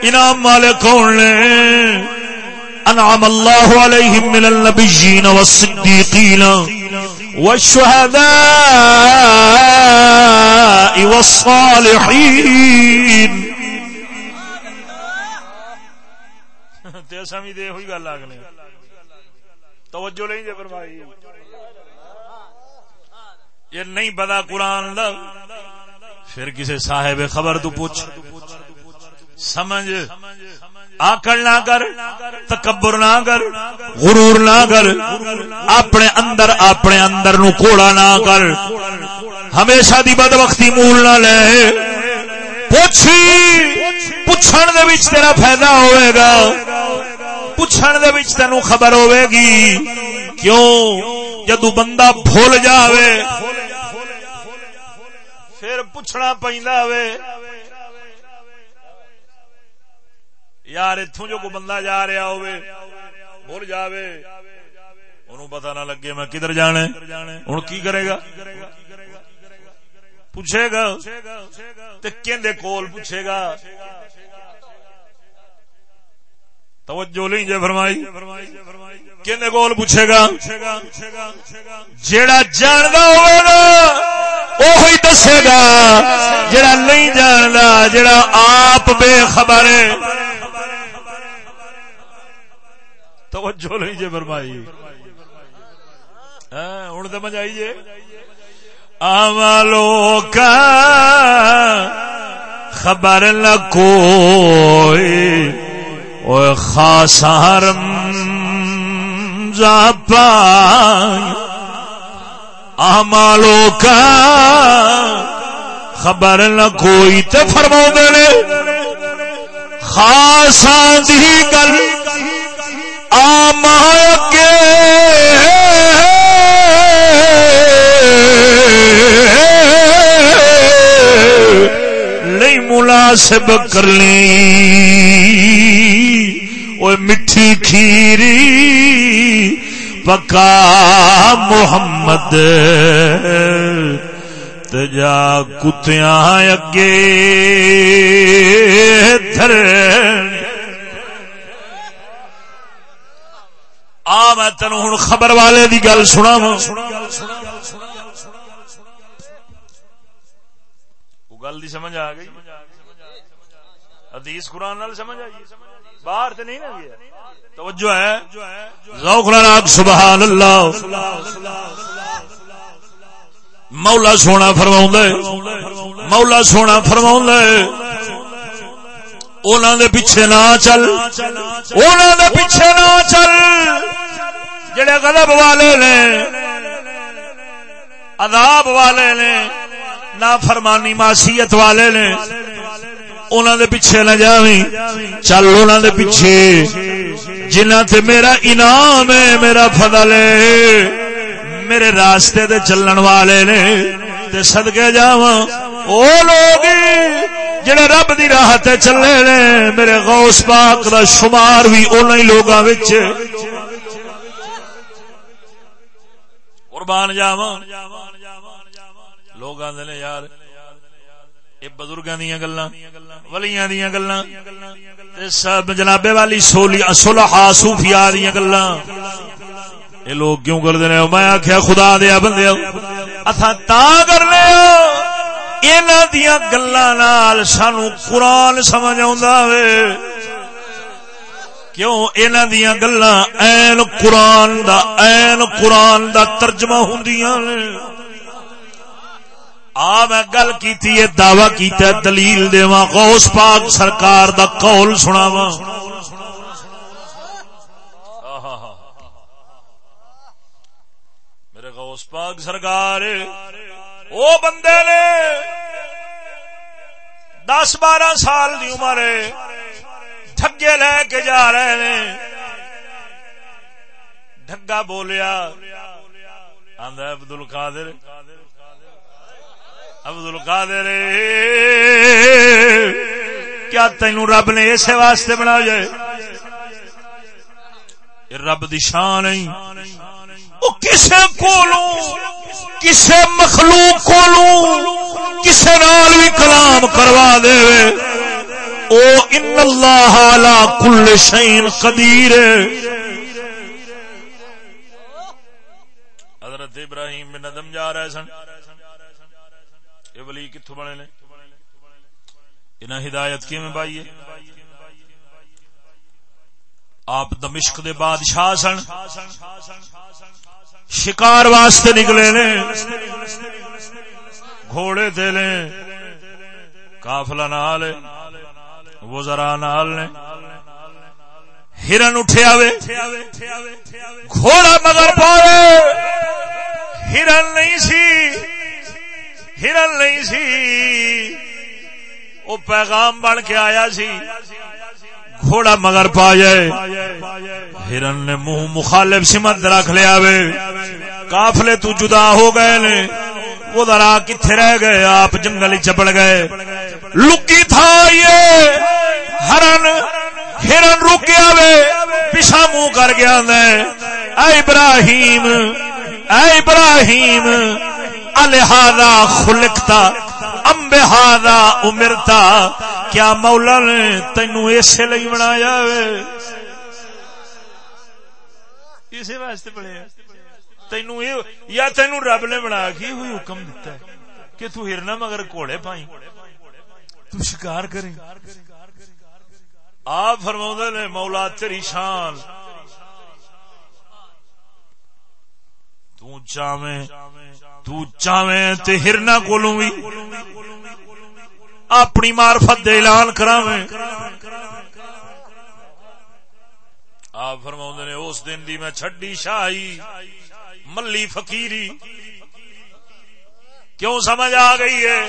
انعام والے کون نے؟ انعام اللہ علیہم من النبیین والصدیقین والشہداء والصالحین۔ تیسا بھی دے ہوئی گا لاغنے توجہ نہیں دے فرمائی۔ یہ نہیں پتا قرآن دا۔ پھر کسی صاحب خبر تو پوچھ۔ سمجھ۔ آکڑ نہ کر، تکبر نہ کر، غرور نہ کر۔ اپنے اندر اپنے اندر نو کوڑا نہ کر۔ ہمیشہ دی بد وقتی مول نہ لے۔ پوچھی، پوچھن دے وچ تیرا فائدہ ہوئے گا۔ پوچھن دے وچ تینو خبر ہوئے گی کیوں؟ جدو بندہ بھول جاوے، پھر پوچھنا پہندا وے یار اتوں جو کوئی بندہ جا رہا ہوئے بھول جاوے۔ انہوں پتہ نہ لگے میں کدھر جانا ہوں کی کرے گا؟ پوچھے گا کہ کول پوچھے گا؟ توجہ نہیں جے فرمائی۔ کنے کول پوچھے گا، جیڑا جاندا ہوے گا وہی دسے گا، جیڑا نہیں جاندا، جیڑا آپ بے خبر ہے۔ توجہ نہیں جے فرمائی۔ ہاں ہن سمجھ آئی جے۔ عملوں کا خبر نہ کوئی۔ خاص حرم آمالو کا خبر نہ کوئی تے فرما نے۔ خاص دی گل۔ آم مناسب کر لی وہ مٹھی کھیری پکا محمد۔ تجا کتیاں اگے تھر آ، میں تین ہوں خبر والے دی گل سنا گل دی سمجھ آ گئی؟ حدیث قرآن نال سمجھ آئی باہر تو نہیں نہ گیا توجہ ہے۔ ذوق راگ سبحان اللہ۔ مولا سونا فرما مولا سونا فرما انہوں دے پیچھے نہ چل۔ انہوں دے پیچھے نہ چل۔ جڑے غضب والے نے، عذاب والے نے نا فرمانی معصیت والے نے انہوں دے پیچھے نہ جاویں۔ چل انہوں دے پیچھے۔ جنہ تے میرا انعام ہے، میرا فضل ہے، میرے راستے دے چلن والے نے تے صدقے جاواں۔ او لوگ جڑے رب دی راہ تے چلے نے، میرے غوث پاک دا شمار بھی انہاں ہی لوگاں وچ۔ قربان جاواں۔ لوگ آدھے یار یہ بزرگاں ولیاں سب جنابے والی سلحا صوفیا دیا گلا لوگ کیوں میں خدا دیا بندے اتھا تا کرنے انہاں دیا گلاں نال سانو قرآن سمجھ آوندا وے۔ کیوں؟ انہاں دیا گلاں قرآن دا این قرآن دا ترجمہ ہوندیاں نے آ میں گل کیتی ہے، دعوی کیتا ہے، دلیل دیواں، غوث پاک سرکار دا قول سناواں۔ میرے غوث پاک سرکار، او بندے نے دس بارہ سال دی عمر ڈگے لے کے جا رہے نے۔ ڈگا بولیا آدھا عبد القادر عبد القادر کیا تینو رب نے اسے واسطے بنا جائے رب دی شان کسے کولو کسے مخلوق کولو کسے نال بھی کلام کروا دے۔ او ان اللہ علی کل شین قدیر حضرت ابراہیم بن ادم جا رہے سن۔ یہ ولی کتوں بنے نے؟ انہیں ہدایت کی میں بائی آپ دمشق دے بادشاہ سن، شکار واسطے نکلے نے، گھوڑے تے نے کافلا نال، وزرا نال نے، ہرن اٹھیا وے گھوڑا مگر پاوے، ہرن نہیں سی۔ ہرن نہیں سی۔ وہ پیغام بن کے آیا سی۔ گھوڑا مگر پا جائے ہرن نے منہ مخالف سمت رکھ لیا وے کافلے تو جدا ہو گئے نے۔ وہ درا کتنے رہ گئے، آپ جنگل چپڑ گئے۔ لکی تھا یہ۔ ہرن ہرن رکیا وے۔ پیچھا منہ کر گیا اے ابراہیم اے ابراہیم الہذا خلقتا ام امرتا۔ کیا مولا نے تینو اسے لئی بنایا وے اسے واسطے پڑھے تینو یا تینو رب نے بنا کے ہوئی حکم دیتا ہے کہ تو ہرنا مگر کوڑے پائیں تو شکار کریں۔ آپ فرما نے، مولا تیری شان۔ تو چاویں تو چاویں تے ہرنا کولوں بھی اپنی معرفت دے اعلان کراویں۔ آپ فرما نے، اس دن دی میں چھڈی شاہی، ملی فقیری۔ کیوں سمجھ آ گئی ہے؟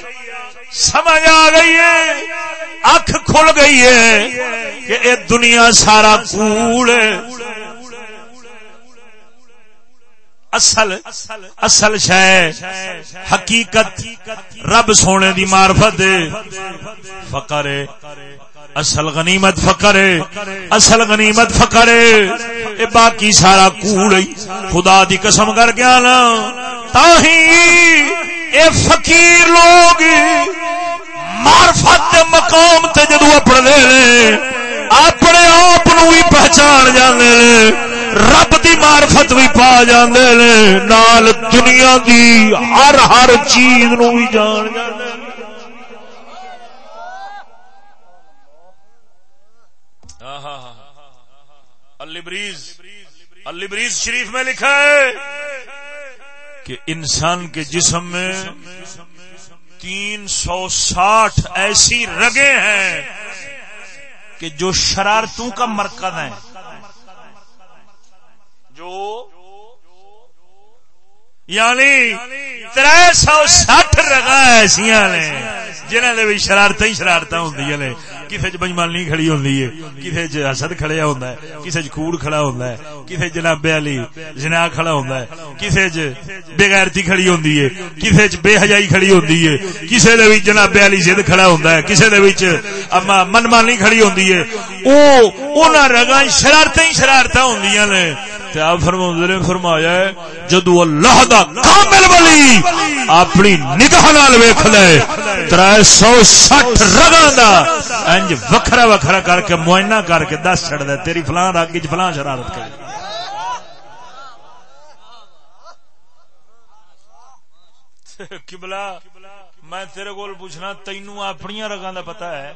سمجھ آ گئی ہے، اکھ کھل گئی ہے کہ یہ دنیا سارا کوڑ اصل اصل شہ حقیقت رب سونے دی معرفت فقر، اصل غنیمت فقر، اصل غنیمت فقر۔ اے باقی سارا کوڑ خدا دی قسم کر گیا نا تاہی اے فقیر لوگ مارفت مقام تے جدو اپنے اپنے آپ بھی پہچان جانے رب دی مارفت بھی پا جانے نال دنیا دی ہر ہر چیز نو بھی جان جانے البریز البریز شریف میں لکھا ہے کہ انسان کے جسم میں تین سو ساٹھ ایسی رگیں ہیں کہ جو شرارتوں کا مرکز ہیں۔ جو یعنی تر سو سٹھ رگا ایسا نے جنہوں نے شرارت ہی شرارت ہوں نے۔ کسی چ بجمانی کھڑی ہوندی کسی چ حسد کھڑیا ہوندا کسی چ کوڑ کھڑا ہوندا کسی جناب علی جنا کھڑا ہوندا ہے کسی چ بے غیرتی کھڑی ہوندی کسی چ بے حیائی کھڑی ہوندی کسی دے وچ جناب علی ضد کھڑا ہوندا کسی دے وچ اما منمانی کھڑی ہوندی ہے۔ او انہاں ہی شرارتاں ہوندیاں نے۔ تے آپ فرماؤندے نے؟ فرمایا ہے، جدو اللہ دا کامل ولی اپنی نگاہ نال ویکھ لے 360 رگاں دا انج وکھرا وکھرا کر کے معائنہ کر کے دس چڑ دے، تیری فلاں راگی چ فلاں شرارت کر کبلا، میں تیرے کول پوچھنا تینو اپنی رگاں دا پتہ ہے؟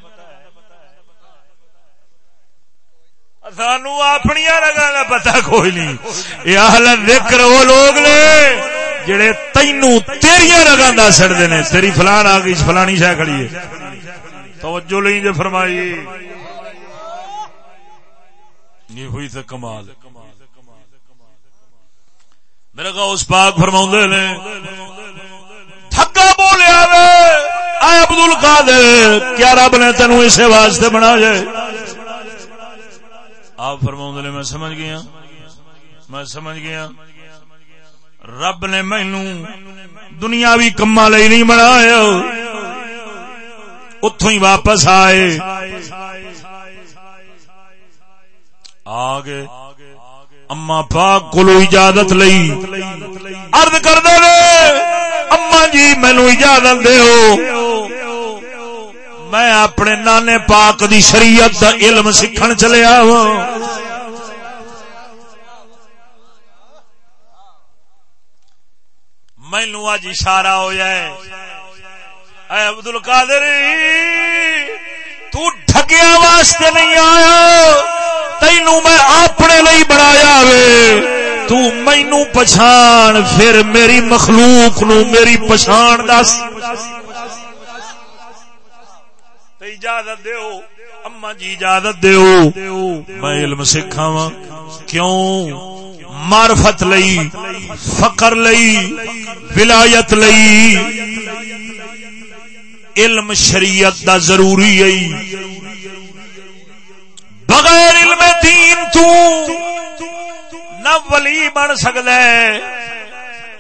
سانو اپنی رگاں دا پتہ کوئی نہیں۔ یہ اہل ذکر وہ لوگ نے جڑے تینو تیری رگاں دا سڑ دے نے۔ تیری فلاں راگی چ فلانی شے کھڑی ہے۔ توجہ لیں جو فرمائی۔ نہیں ہوئی تو کمال۔ میرے کا اس پاک فرما نے تھکا بولیا اے عبد القادر کیا رب نے تینو اسے واسطے بنا جائے آپ فرما نے میں سمجھ گیا۔ میں سمجھ گیا۔ رب نے مینو دنیاوی کما لئی نہیں بنایا۔ اتو ہی واپس آئے۔ آگے اما پاک کو اجازت لئی۔ ارد کر دے اما جی مینو اجازت دے میں اپنے نانے پاک دی شریعت دا علم سیکھن چلے آو مینو اج اشارہ ہو جائے اے عبد القادر تو ٹھگیا واسطے نہیں آیا تینو میں اپنے لئی بنایا وے۔ تو مینو پچھان، پھر میری مخلوق نو میری پچھان دس۔ اجازت دیو، اما جی اجازت دیو، میں علم سکھاوا کیوں؟ معرفت لئی، فقر لئی، ولایت لئی۔ علم شریعت دا ضروری ہے بغیر علم دین تو نہ ولی بن سکتا ہے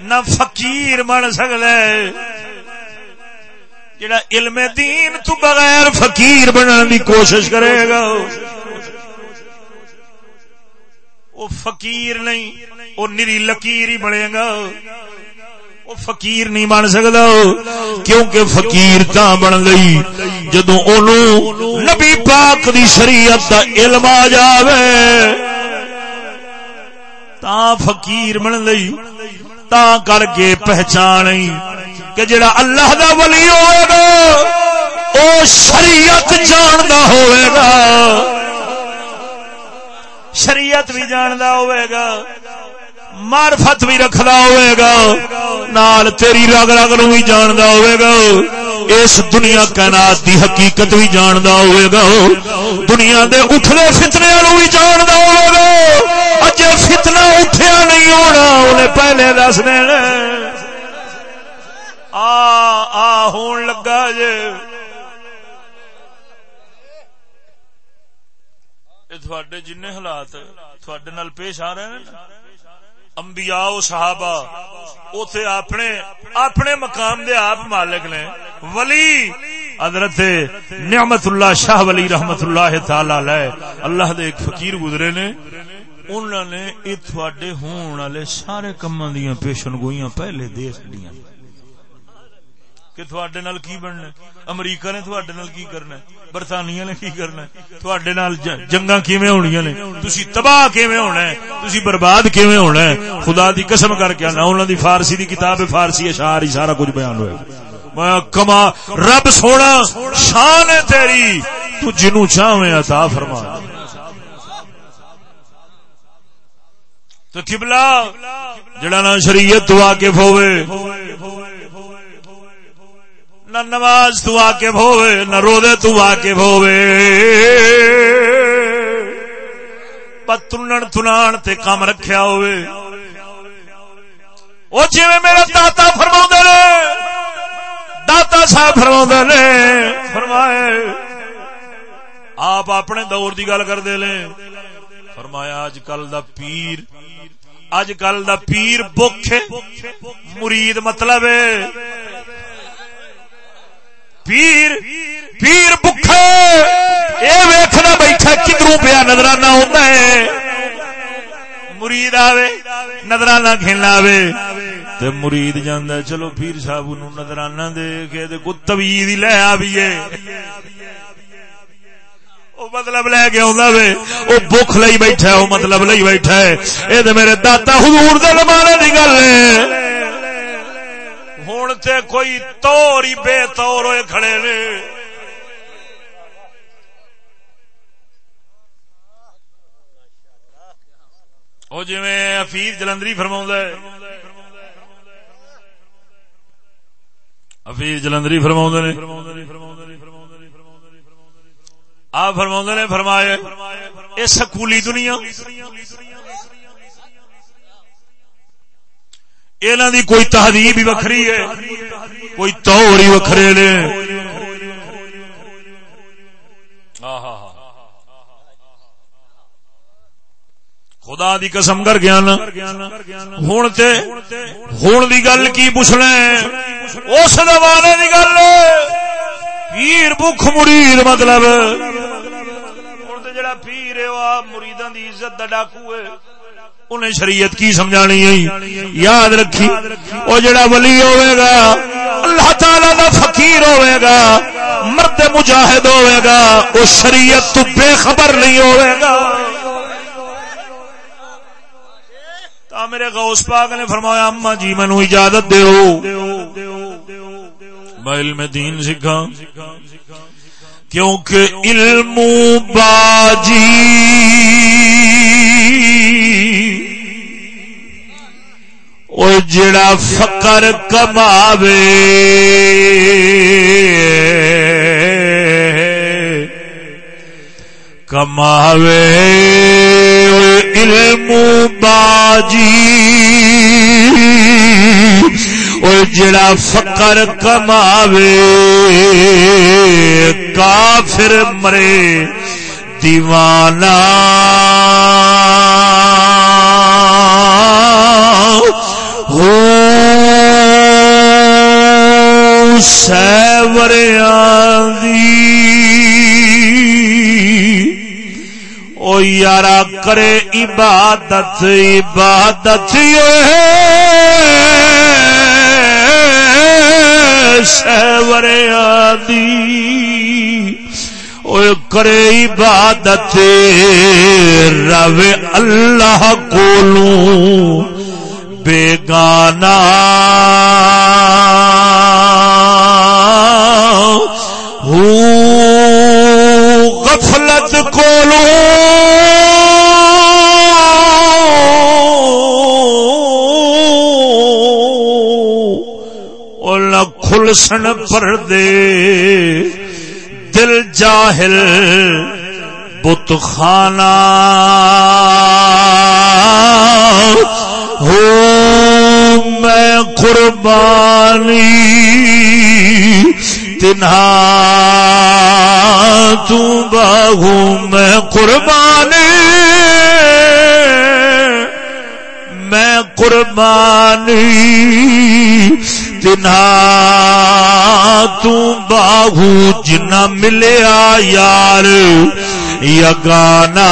نہ فقیر بن سکتا ہے جڑا علم دین تو بغیر فقیر بننے دی کوشش کرے گا. وہ فقیر نہیں، وہ نری لکیر ہی بنے گا. وہ فقیر نہیں بن سکتا، کیونکہ فقیر تا بن گئی. جدو نبی پاک دی شریعت دا علم آ جائے تا فقیر بن گئی تا کر کے پہچان کہ جڑا اللہ دا ولی ہوئے گا، او شریعت جاندا ہوئے گا۔ شریعت بھی جاندا ہوئے گا، معرفت بھی رکھدا ہوئے گا۔ نال تیری رگ رگ نو بھی جاندا ہوئے گا۔ اس دنیا کائنات دی حقیقت بھی جاندا ہوئے گا۔ دنیا دے اٹھنے فتنے نو بھی جاندا ہوئے گا۔ اجے فتنہ اٹھیا نہیں ہونا، انہیں پہلے دس دینا۔ آ آ ہون لگا جے تھوڑے جن حالات تھوڑے نال پیش آ رہے ہیں انبیاء و صحابہ اوتھے اپنے اپنے مقام دے آپ مالک نے ولی حضرت نعمت اللہ شاہ ولی رحمت اللہ تعالی علیہ اللہ دے ایک فقیر گزرے نے انہوں نے یہ تھوڑے ہون والے سارے کماں دیاں پیشن گوئیاں پہلے دے چڑیاں کہ تھوڑے نال کی بننا امریکہ نے تھوڑے نال کی کرنا برطانیہ نے کی کرنا تھوڑے نال جنگاں کیویں ہونیاں نے؟ تسی تباہ کیویں ہونا ہے؟ تسی برباد کیویں ہونا ہے؟ خدا دی قسم کر کے نہ انہاں دی فارسی دی کتاب فارسی اشعار ہی سارا کچھ بیان ہوئے۔ کما، رب سونا، شان ہے تیری۔ تو جنوں چاہویں عطا فرما۔ تو قبلہ، جڑا نہ شریعت تو واقف ہوئے نہ نماز تو واقف ہوئے نہ روزے تو واقف ہوئے تنن تنان تے کام رکھیا ہوئے۔ او جی میرا داتا فرما نے، داتا صاحب فرما نے، فرمائے، آپ اپنے دور دی گل کر دے لیں فرمایا اج کل دا پیر اج کل دا پیر بخ مرید مطلب ہے۔ پیر پیر بکھا یہ ویخنا بیٹھا کدرو پیا نظرانہ ہوتا ہے۔ مرید آوے، نظرانہ کھیلنا آوے۔ تے مرید جانا چلو پیر صاحب نو نظرانہ دے کے کو توید ہی لے آئیے وہ مطلب لے کے آدھا وے۔ وہ بخ لئی بیٹھا ہے وہ مطلب لئی بیٹھا ہے۔ یہ میرے داتا حضور دے زمانے کی گل ہے۔ ہوں تے کوئی تور ہی بے تور ہوئے کھڑے نے وہ جی افیز جلندری فرما افیز جلندری فرما نے آپ فرما نے فرمایا یہ سکولی دنیا انہوں دی کوئی تہذیب ہی وکری ہے۔ کوئی طور ہی وکھرے نے۔ خدا دی قسم کر گیا نا۔ ہوں تے ہوں دی گل کی پوچھنا اس زمانے دی گل پیر بخ مرید مطلب۔ جڑا پیر ہے، وہ مریداں دی عزت دا ڈاکو ہے۔ انہیں شریعت کی سمجھانی ہے۔ یاد رکھی۔ وہ جڑا ولی ہوئے گا، اللہ تعالی دا فقیر ہوئے گا، مرد مجاہد ہوئے گا، وہ شریعت تو بے خبر نہیں ہوئے گا۔ تا میرے غوث پاک نے فرمایا اما جی مینو اجازت دیو۔ میں علم دین سکھا کیونکہ علم باجی۔ جڑا فقر کماوے۔ کماوے۔ علم باجی۔ او جڑا فقر کماوے۔ کافر مرے دیوانہ۔ او یارا کرے عبادت عبادت سیور آدی او کرے عبادت رو اللہ کو بیگانا غفلت کولو کھلسن پر دے دل جاہل بت خانہ۔ ہو میں قربانی۔ تنہا تو باہو میں قربانی میں قربانی تنہا تو باہو جنا ملیا یار۔ یگانا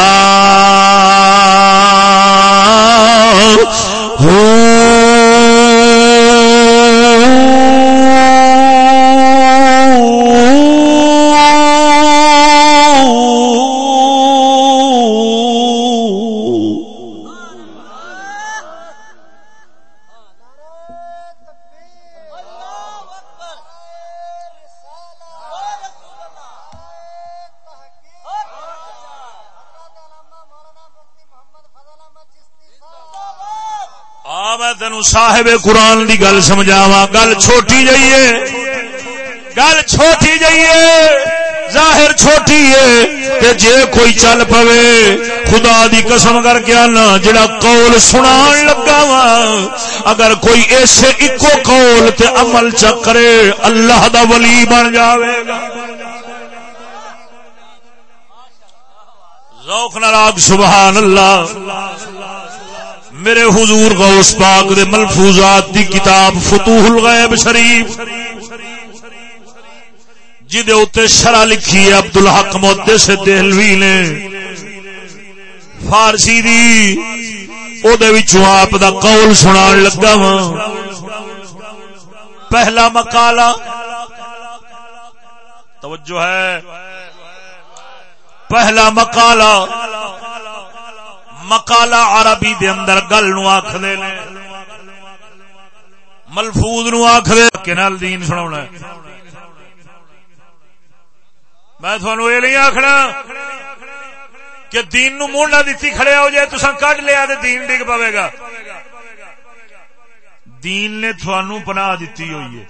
صاحب قرآن دی گل سمجھاوا گل چھوٹی جائیے گل چھوٹی جائیے ظاہر چھوٹی ہے کہ جے کوئی چل پوے، خدا دی قسم کر کے آنا، جڑا قول سنا لگا وا اگر کوئی ایسے اکو قول تے عمل چکرے اللہ دا ولی بن جاوے گا۔ ذوق نراگ سبحان اللہ۔ میرے حضور غوث پاک دے ملفوظات دی کتاب فتوح الغیب شریف جدے اتنے شرح لکھی ہے عبد الحق مدے سے دہلوی نے۔ فارسی دی او دے وچوں آپ دا قول سنان لگا وا پہلا مقالہ، توجہ ہے۔ پہلا مقالہ مکالا عربی دے اندر گل نو آخ دے نے۔ ملفوظ نو آخ دے کنال دین سنا میں تھانو یہ نہیں آخنا کہ دین نو مونڈا دیتی کھڑے ہو جائے تسا کڈ لیا تو دین ڈگ پوے گا۔ دین نے تھانو پناہ دیتی ہوئی ہے۔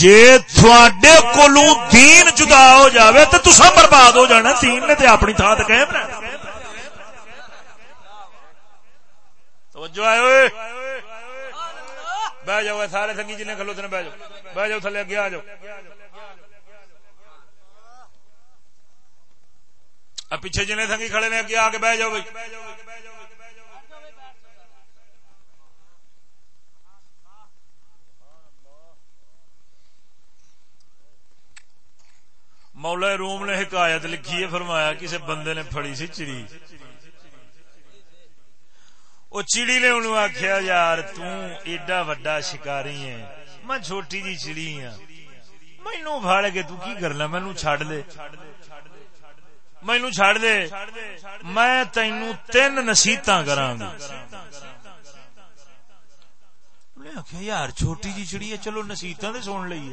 جے تھوڑے کولو دین جدا ہو جاوے تو تسا برباد ہو جانا، دین نے تے اپنی تھان تے قائم رہنا۔ توجہ آئے ہوئے۔ بہ جاؤ سارے سنگی جن کھلو تھے بہ جاؤ۔ بہ جاؤ، تھلے اگے آ جاؤ۔ پیچھے جن سنگی کھڑے نے، اگے آ کے بہ جاؤ بھائی۔ مولا روم نے حکایت لکھی ہے، فرمایا کسی بندے نے پھڑی سی چڑی۔ وہ چڑی نے انہوں آخیا یار تیڈا وڈا شکاری ہے میں چھوٹی جی چڑی ہاں مینو فاڑ کے تو کی کرنا مینو چڈ دے مینو چڈ دے میں تینو تین نسیت کرا گا آخیا یار چھوٹی جی چڑی ہے چلو نسیت سن لیے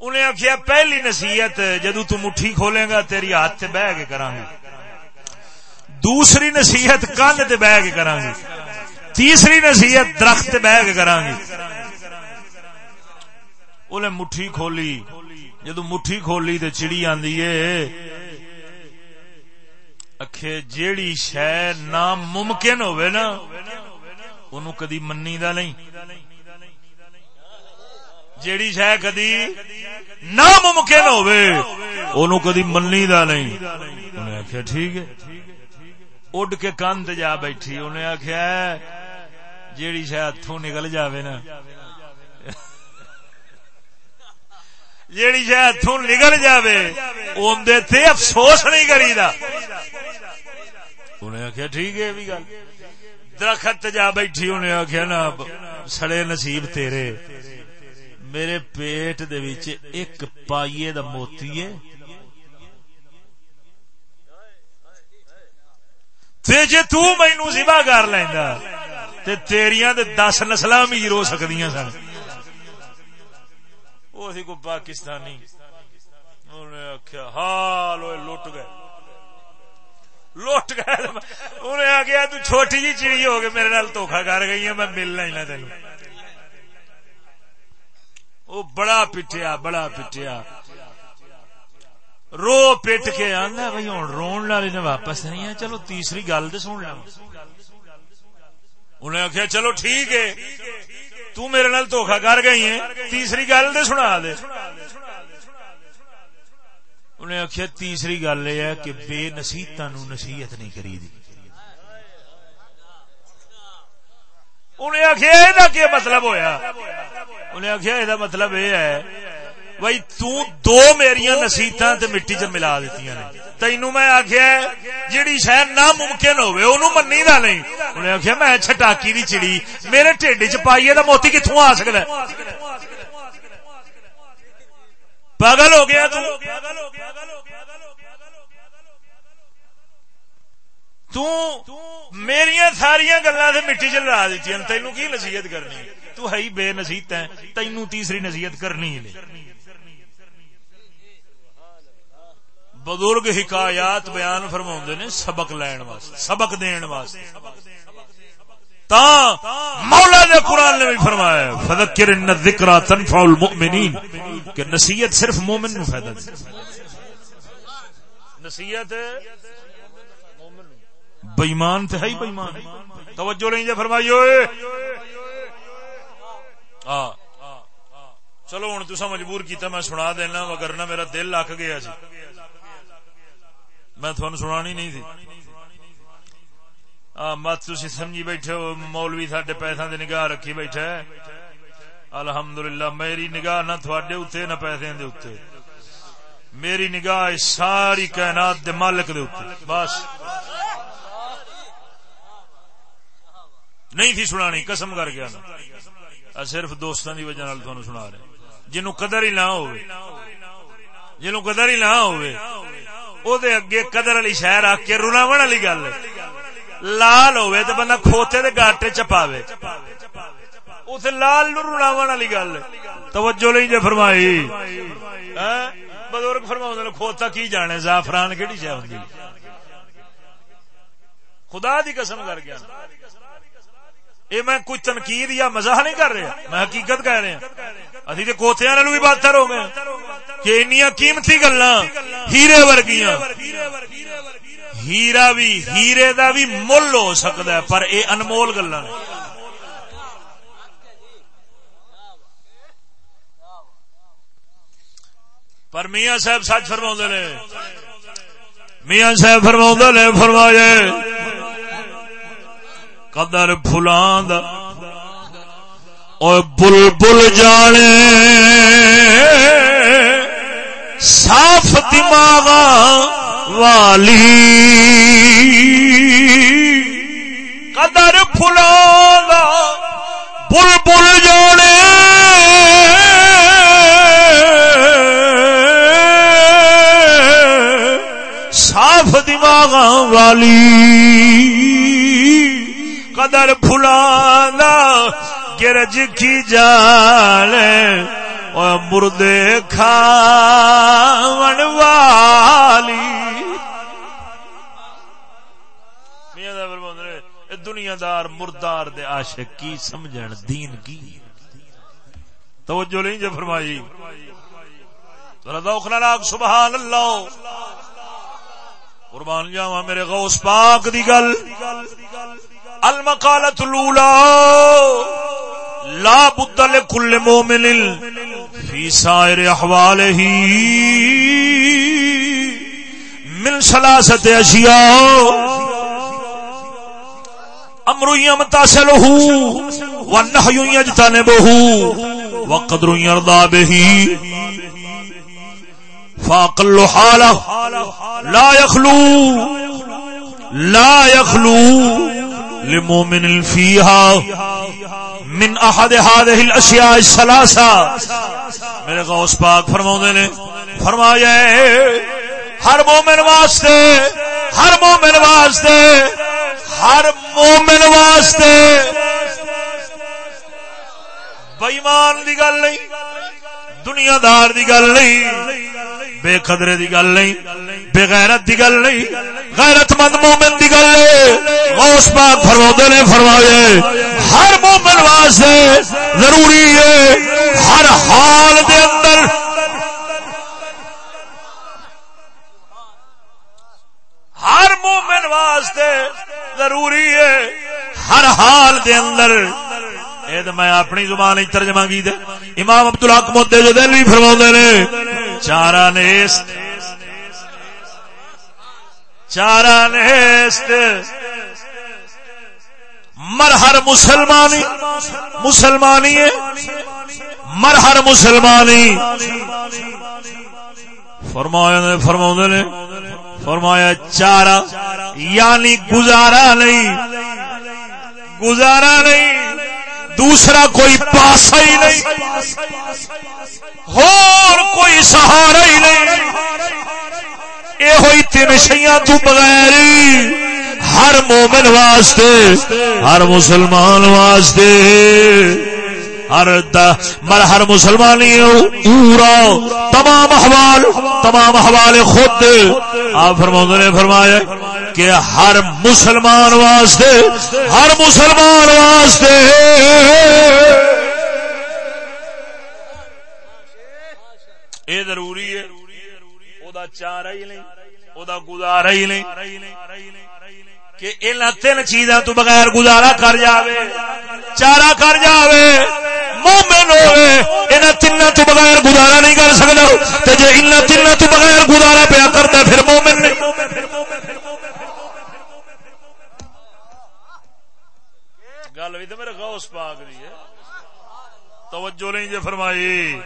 انہیں آخیا پہلی نصیحت جدو تو مٹھی کھولے گا تیری ہاتھ بہ کے کرا گے دوسری نصیحت کن تے بہ کے کرا گے تیسری نصیحت درخت بہ کے کرا گے انہیں مٹھی کھولی۔ جدو مٹھی کھولی تو چڑی آدھی اکھے جیڑی شہ ناممکن ہوئے نا انہوں کدی منی دا نہیں۔ جیڑی شہ کدی ناممکن ہوئے کدی دا نہیں۔ انہیں آخیا ٹھیک ہے۔ اڈ کے کند جا بیٹھی انہیں آخیا جیڑی شاید ہاتھوں نکل جاوے نا۔ جیڑی شاید ہاتھوں نکل جاوے اندر تھے افسوس نہیں کری دا انہیں آخیا ٹھیک ہے بھی گل۔ درخت جا بیٹھی انہیں آخیا نا، سڑے نصیب تیرے۔ میرے پیٹ دے ایک پائیے دا موتی ہے۔ جی تینو سوا کر لینا تیریاں دے دس نسل امیر ہو سکتی سن۔ وہ کو پاکستانی۔ آخیا ہال لٹ گئے۔ لٹ گئے۔ انہیں آ تو چھوٹی جی چڑی ہو گئی میرے نال دھوکھا کر گئی ہے میں ملنا ہی نہ تین وہ بڑا پٹیا بڑا پٹیا۔ رو پٹ کے آدھا بھائی، ہوں رو والے نے واپس نہیں ہے چلو تیسری گل تو سن لو انہیں آخیا چلو ٹھیک ہے۔ تو میرے نال دھوکھا کر گئی ہے تیسری گل دے سنا دے۔ انہیں آخیا تیسری گل یہ ہے کہ بے نصیحت نو نصیحت نہیں کری دی۔ انہیں آخیا یہ مطلب ہویا؟ انہیں آخیا یہ مطلب یہ ہے بھائی تو میری نصیحت مٹی چ ملا دیتی نے۔ تینو میں آخیا جیڑی شاید ناممکن ہوئے منی دا نہیں۔ انہیں آخیا میں چھٹاکی دی چڑی، میرے ٹھڈ چ پائیے تو موتی کتوں آ سکتا پاگل ہو گیا تو۔ میری ساری گلا سے مٹی چ لا دیتی تینو کی نصیحت کرنی تو ہے بے نصیحت ہے تینو تیسری نصیحت کرنی ہے۔ بزرگ حکایات بیان فرما نے سبق لین واسطے، سبق دین واسطے۔ مولا نے قرآن نے بھی فرمایا فذکر ان الذکر تنفع المؤمنین کہ نصیحت صرف مومن نو فائدہ دے۔ نصیحت بےمان تے ہے ہی بےمان توجہ نہیں جے فرمائیو ہاں چلو ہوں تسا مجبور کیتا، میں سنا دینا، مگر نہ میرا دل لک گیا سی۔ میں تھوڑا سنانی نہیں تھی۔ مت تھی سمجھی بیٹھے ہو، مولوی سڈے پیسوں کی نگاہ رکھی بیٹھے الحمد للہ میری نگاہ نہ تھوڑے اتنے نہ پیسے دے اتنے میری نگاہ ساری کائنات دے مالک دے اتنے بس۔ نہیں تھی سنانی، قسم کر گیا نا صرف دوستان دی وجہ تھانو سنا رہے جنو قدر ہی نہ ہوئے جنو قدر ہی نہ ہوئے۔ او دے اگے قدر علی شہر آ کے رلاون والی گل لال ہوئے تو بندہ کھوتے دے گاٹے چپاوے اتنے لال نو رلاون والی گل توجہ نہیں جے فرمائی ہاں؟ بزرگ فرما کھوتا کی جانے زعفران کہڑی شہ ہوں خدا دی قسم کر گیا یہ میں کوئی تنقید یا مزاح نہیں کر رہا، میں حقیقت کہہ رہا۔ ابھی تو کوتیا بھی بہتر ہو گئے۔ کہ ان قیمتی گلا ہیرے ورگیاں۔ ہیرا بھی، ہیرے دا بھی مل ہو سکتا ہے، پر یہ انمول گلا پر میاں صاحب سچ فرما نے۔ میاں صاحب فرما نے، فرمایا قدر فلان اور بل بل جانے۔ صاف دماغ والی۔ قدر فلان بل بل جانے۔ صاف دماغ والی۔ قدر پھلانا گرج کی جان اور مردے کھاون والی۔ دنیا دار مردار دے عاشق کی سمجھن، دین کی۔ توجہ نہیں جو فرمائی۔ ذرا سبحان اللہ قربان جاوا میرے غوث پاک دی گل۔ المقالت الاولى لا بد لكل مؤمن في سائر احواله من ثلاثه اشياء امر يمتثله والنهي يجتنبه وقدر يرضى به. فاقل حاله لا يخلو لا يخلو. لمؤمن فيها من احد هذه الاشياء الثلاثه میرے غوث پاک فرماوندے نے، فرمایا ہر مومن واسطے، ہر مومن واسطے، ہر مومن واسطے۔ بےمان دی گل نہیں۔ دنیا دار دی گل نہیں، بے قدرے دی گل نہیں، بے غیرت دی گل نہیں، غیرت مند مومن دی گل غوث پاک فرما نے فرمائے ہر مومن واسطے ضروری ہے، ہر حال دے اندر۔ ہر مومن واسطے ضروری ہے، ہر حال دے اندر۔ اے تو میں اپنی زبان ترجمہ کی دے امام عبد الحق مدے جو دل بھی فرما نے چارا نیست چارا نیست، مر ہر مسلمانی مسلمانی مر ہر مسلمانی۔ فرمایا فرما نے، فرمایا چارا یعنی گزارا نہیں گزارا نہیں۔ دوسرا کوئی پاسا ہی نہیں۔ اور کوئی سہارا ہی نہیں۔ یہ ہوئی تین شیاں تو بغیر ہر مومن واسطے، ہر مسلمان واسطے۔ ہر مر ہر مسلمانی پورا تمام احوال تمام احوال خود۔ آپ فرما نے فرمایا کہ ہر مسلمان واسطے، ہر مسلمان واسطے۔ اے ضروری ہے چار ہی نہیں گزارا ہی نہیں۔ کہ ان تین چیزاں تو بغیر گزارا کر جاوے چارا کر جاوے، مومن ہوئے ان تین تو بغیر گزارا نہیں کر سکتا جی ان تین تو بغیر گزارا پیا کرتا پھر مومن نہیں گل بھی تو میرے غوث پاک نہیں ہے۔ توجہ نہیں جی فرمائی۔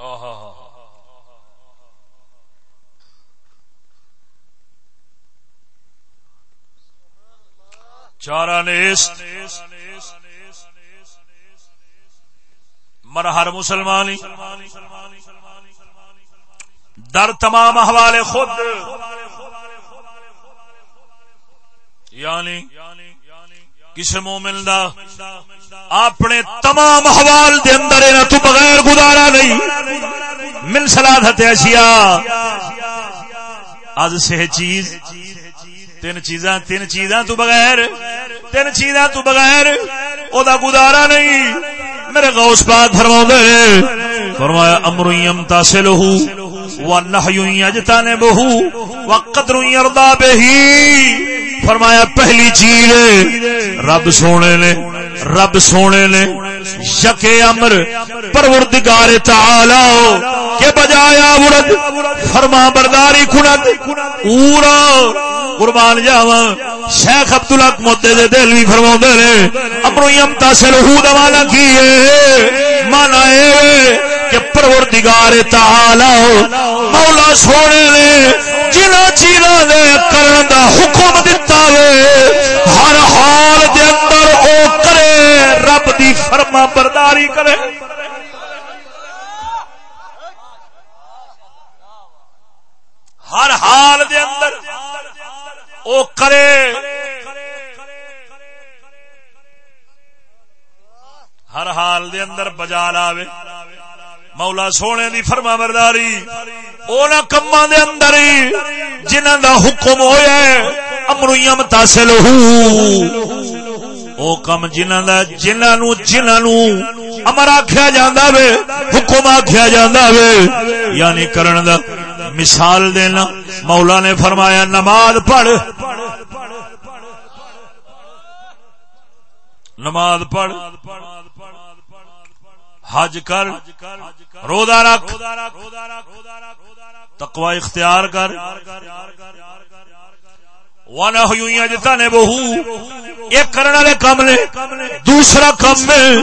آہا ہاں چارا نیس مر ہر مسلمانی۔ در تمام حوالے خود۔ یعنی کسی مومن دا اپنے تمام حوال دے اندر تو بغیر گزارا نہیں۔ مل سلاد اشیاء آج سے چیز۔ تین چیزاں تین چیزاں تو بغیر تین چیزاں تو بغیر او دا گزارا نہیں۔ میرے غوث پاک فرما دے فرمایا امر یمتاثلہ و نحی یجتنبہ و قدر یرضا بہ فرمایا، پہلی چیز رب سونے نے رب سونے نے یک امر، پروردگار تعالی کے بجایا ورد فرما برداری کند اورا، قربان جاوا شیخ عبد الحق مدے دے دل بھی فرما نے اپنو یمتا سے لہو دوالا کیے، مانا اے کہ پروردگار تعالی مولا سونے نے جنہ چیزاں دے کرن دا حکم دتا وے، ہر حال دے اندر او کرے رب دی فرما برداری کرے۔ ہر حال دے اندر او کرے۔ ہر حال دے اندر بجا لاوے۔ مولا سونے دی فرما برداری۔ اونا کما دے اندر جنہ دا حکم ہویا ہے امرویم تاسل ہو۔ او کم جنہ دا جنہ نو جنہ نو امر آکھیا جاندہ وے حکم آکھیا جاندہ وے یعنی کرن دا مثال دینا مولا نے فرمایا نماز پڑھ نماز پڑھ حج کر روزہ رکھ تقوی اختیار کر وانا ہوئی جتا نے بہو۔ ایک کرنے والے کام نے، دوسرا کام میں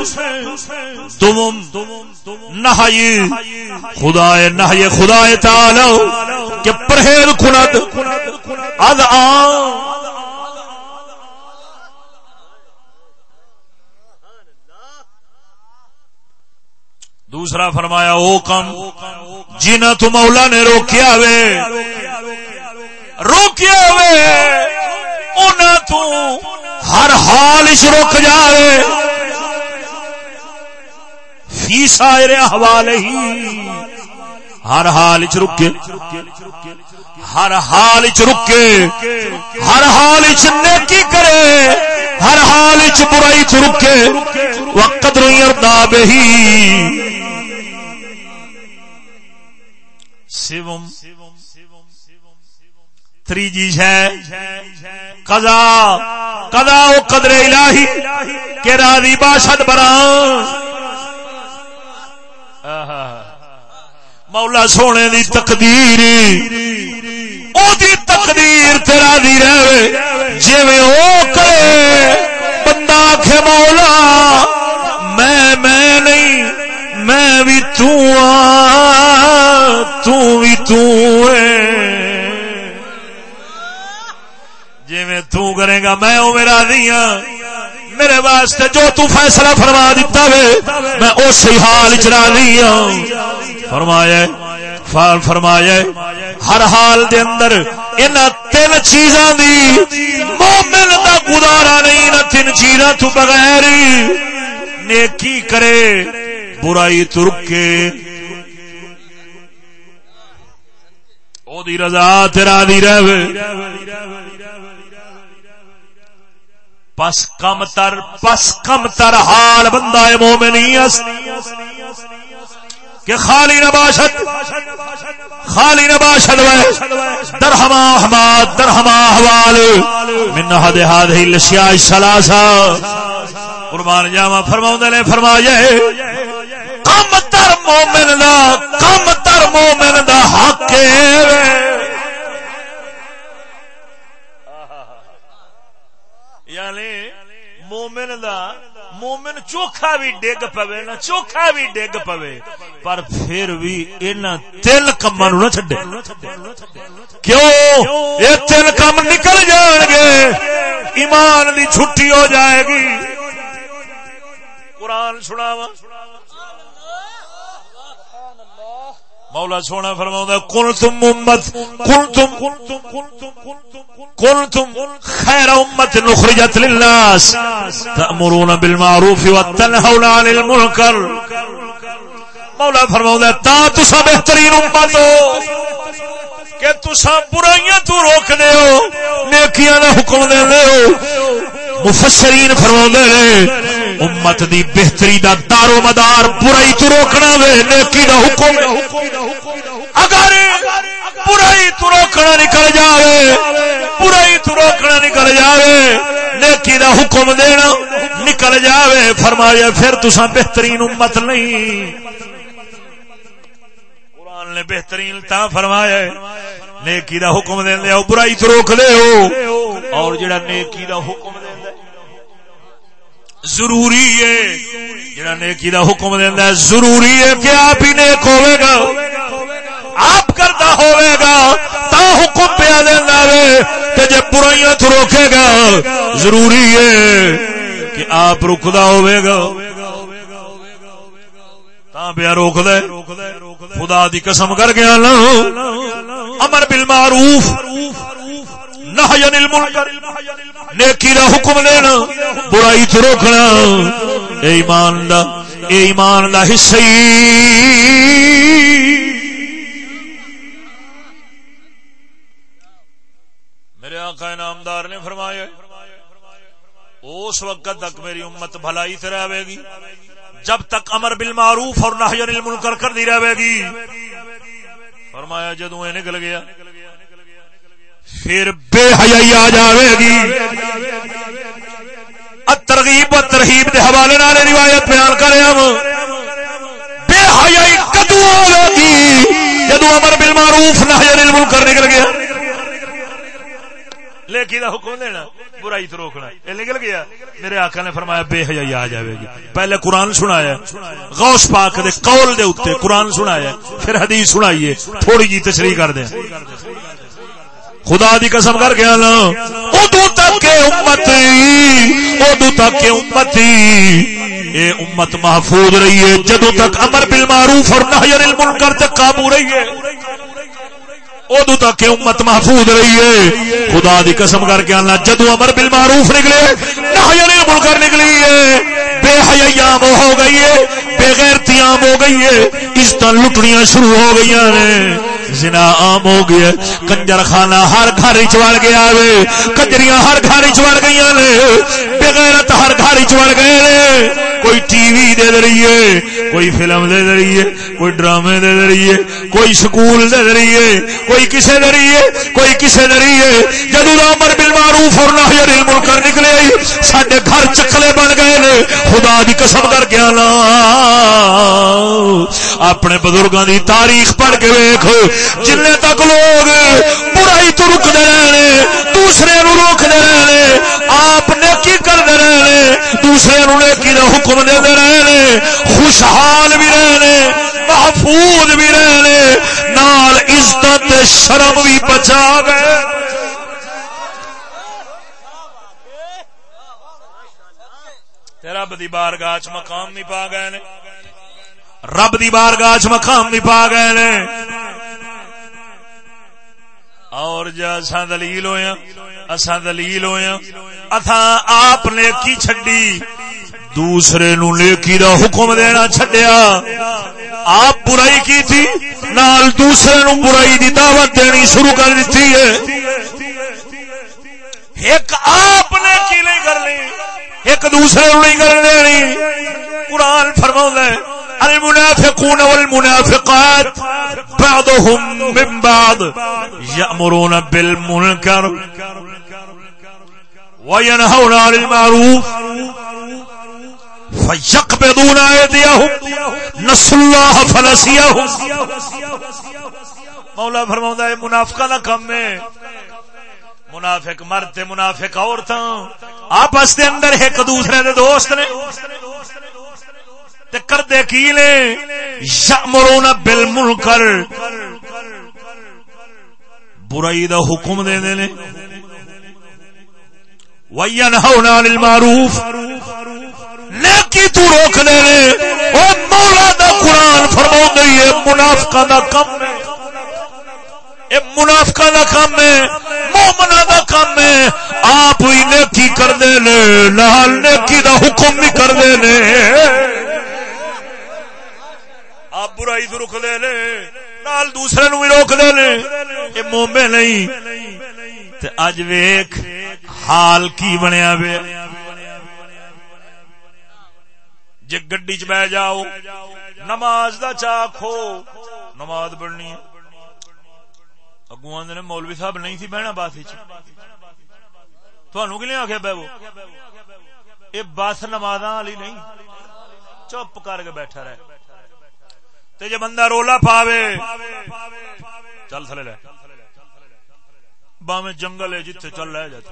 تم نہائی۔ خدا نہائی خدا تعالی کہ پرہیز کھند اد آن۔ دوسرا فرمایا، او کم، جنہ تو مولا نے روکیا وے روکیا وے انہ تو ہر حال اچ رک جائے فی سائر احوال ہی ہر حال اچ رکے۔ ہر حال اچ رکے۔ ہر حال اچ نیکی کرے۔ ہر حال اچ برائی چ رکے۔ وقت رو یردا بہی سیوم تھری جی ہے۔ قضا قضا او قدر الہی کہ راضی باشد بران مولا سونے دی تقدیر۔ او دی تقدیر تیرا دی رہے جی او کرے۔ گا، میں او میرا دیا ہاں۔ میرے واسطے جو تو فیصلہ فرما دیتا وے، میں اسی حال چرا دیا ہاں۔ فرمایا فال فرمایا، ہر حال دے اندر ان تین چیزاں دی مومن دا گزارا نہیں، نہ تین چیزاں تو بغیر نیکی کرے، برائی ترکے او دی رضا تیرا دی رہے پس کم تر پس کم تر حال بندہ مومنی کہ خالی نباشت خالی نباشت وے درہما احمد درہما احوال من حد حد ہی لشیاء سلاسا قربان جاما فرماؤں دے نے فرمایا کم تر مومن دا، کم تر مومن دا حق ہے۔ یعنی مومن دا، مومن چوکھا بھی ڈگ پوے، نہ چوکھا بھی ڈگ پوے، پر پھر بھی ان تل کما نو نہ چڈے کیوں؟ یہ تل کم نکل جان گے، ایمان دی چھٹی ہو جائے گی۔ قرآن سناو مولا سونا فرما کل تم امت کل تم کل تم خیر امت نخرجت للناس، تأمرون بالمعروف وتنهون عن المنکر. مولا فرما تا تسا بہترین امت ہو، کہ تسا برائیاں تو روک دے ہو، نیکیاں دا حکم دے ہو. مفسرین فرما نے امت دی بہتری دا دارو مدار برائی تو روکنا وے، نیکی دا حکم اگر برائی تو روکنا نکل جاوے، برائی تو روکنا نکل جاوے، نیکی دا حکم دینا نکل جاوے، فرمایا پھر تسا بہترین امت نہیں۔ قرآن نے بہترین تا فرمایا نیکی دا حکم دے دے برائی تو روک دے ہو۔ اور جڑا نیکی دا حکم ضروری ہے۔ جڑا نیکی دا حکم دینا ہے، ضروری ہے کہ آپ ہی نیک ہوئے گا۔ آپ کرتا ہوئے گا، تا حکم پیا دینا وے تے جے برائیاں تو روکے گا۔ ضروری ہے کہ آپ رکدا ہوئے گا۔ تا پیا روک دے خدا دی قسم کر گیا نا امر بالمعروف، نہی عن المنکر۔ نیکی دا حکم دینا برائی تو روکنا۔ اے ایمان دا، اے ایمان دا حصہ میرے آقا نامدار نے فرمایا، اس وقت تک میری امت بھلائی سے رہے گی۔ جب تک امر بالمعروف اور نہی عن المنکر کر دی رہے گی۔ فرمایا جدو نکل گیا پھر بے حیائی آ جائے گی۔ ترغیب و ترہیب کے حوالے نال روایت بیان کرے ہم۔ بے حیائی کدو گی؟ جدو امر بل معروف نہ کر نکل گیا۔ لیکی دا حکم دینا، برائی تو روکنا۔ یہ نکل گیا۔ میرے آقا نے فرمایا، بے حیائی آ جائے گی۔ پہلے قرآن سنایا۔ غوث پاک دے قول دے اتنے قرآن سنایا۔ پھر حدیث سنائیے۔ تھوڑی جی تشریح کر دیں۔ خدا دی قسم کر گیا نا ادو تک امت ادو تک امت اے امت محفوظ رہی ہے جدو تک امر بل معروف اور نہ المنکر تک قابو رہی ہے۔ ادو تک امت محفوظ رہی ہے۔ خدا دی قسم کر کے آنا جدو امر بل معروف نکلے نہ المنکر نکلی ہے۔ بے حیام ہو گئی ہے، بے غیرتی عام ہو گئی ہے۔ عزت لٹنیاں شروع ہو گئی ہیں۔ زنا عام ہو گیا کنجر خانہ ہر گھر چڑ گیا وے۔ کنجریاں ہر گھر چڑ گئی نے بغیرت ہر گھر چڑ گئے نے کوئی ٹی وی دے ذریعے، کوئی فلم دے ذریعے، کوئی ڈرامے دے ذریعے، کوئی سکول دے ذریعے، کوئی کسے ذریعے، کوئی کسے ذریعے۔ جدو امر بل معروف اور نہ المنکر نکلے سڈے گھر چکلے بن گئے نے خدا دی قسم کر گیا نا اپنے بزرگوں دی تاریخ پڑھ کے ویخ جن تک لوگ برائی تو رکتے رہنے، دوسرے نو روکتے رہنے، آپ نیکی کرتے رہنے، دوسرے نو نیکی دا حکم دے رہنے، خوشحال بھی رہنے، محفوظ بھی رہنے، نال عزت شرم بھی بچا گئے۔ رب دی بارگاہ چ مقام نہیں پا گئے نے۔ رب دی بارگاہ چ مقام نہیں پا گئے نے۔ اور جا اساں دلیل ہویا ہاں، اساں دلیل ہویا ہاں۔ اتھا آپ نے کی چھڈی، دوسرے نو نیکی دا حکم دینا چھڈیا۔ آپ برائی کی تھی، نال دوسرے نو برائی دی دعوت دینی شروع کر دیتی ہے۔ ایک آپ نے کی نہیں کر لی ایک دوسرے نو نہیں کر لینی قرآن فرماؤں ہے المنافقون والمنافقات، بعضهم من بعض يأمرون بالمنكر وينهون عن المعروف، فيقبضون ايديهم نسوا الله فنسيهم. مولا فرماؤں ہے منافقہ دا کم ہے منافق مرد، منافق عورتاں، آپس دے اندر ایک دوسرے دے دوست نے۔ کر دے کی لے یامرون بالمنکر۔ برائی دا حکم دے دے نے۔ وینہون عن المعروف۔ نیکی تو روک دے نے۔ او مولا دا قرآن فرماؤں دے، یہ منافقہ دا کم ہے۔ اے منافقہ دا کم ہے۔ مومنہ دا کم ہے۔ آپ ہی نیکی کر دے نے، نال نیکی دا حکم بھی کر دے نے۔ آپ برائی تو رک دے لے نال دوسرے نو بھی روک دے لے یہ مومے نہیں۔ تے اج ویک حال کی بنیا بے جے گڈی چ بہ جاؤ، نماز دا چاکھو نماز پڑھنی ہے۔ اگو آدھے مولوی صاحب نہیں تھی بہنا بس تھانو کہ آخیا بہ وہ؟ یہ بس نماز والی نہیں، چپ کر کے بیٹھا رہے۔ تے جے بندہ رولا پاوے، چل تھلے لے۔ باویں جنگل ہے جتھے چل رہا جاتا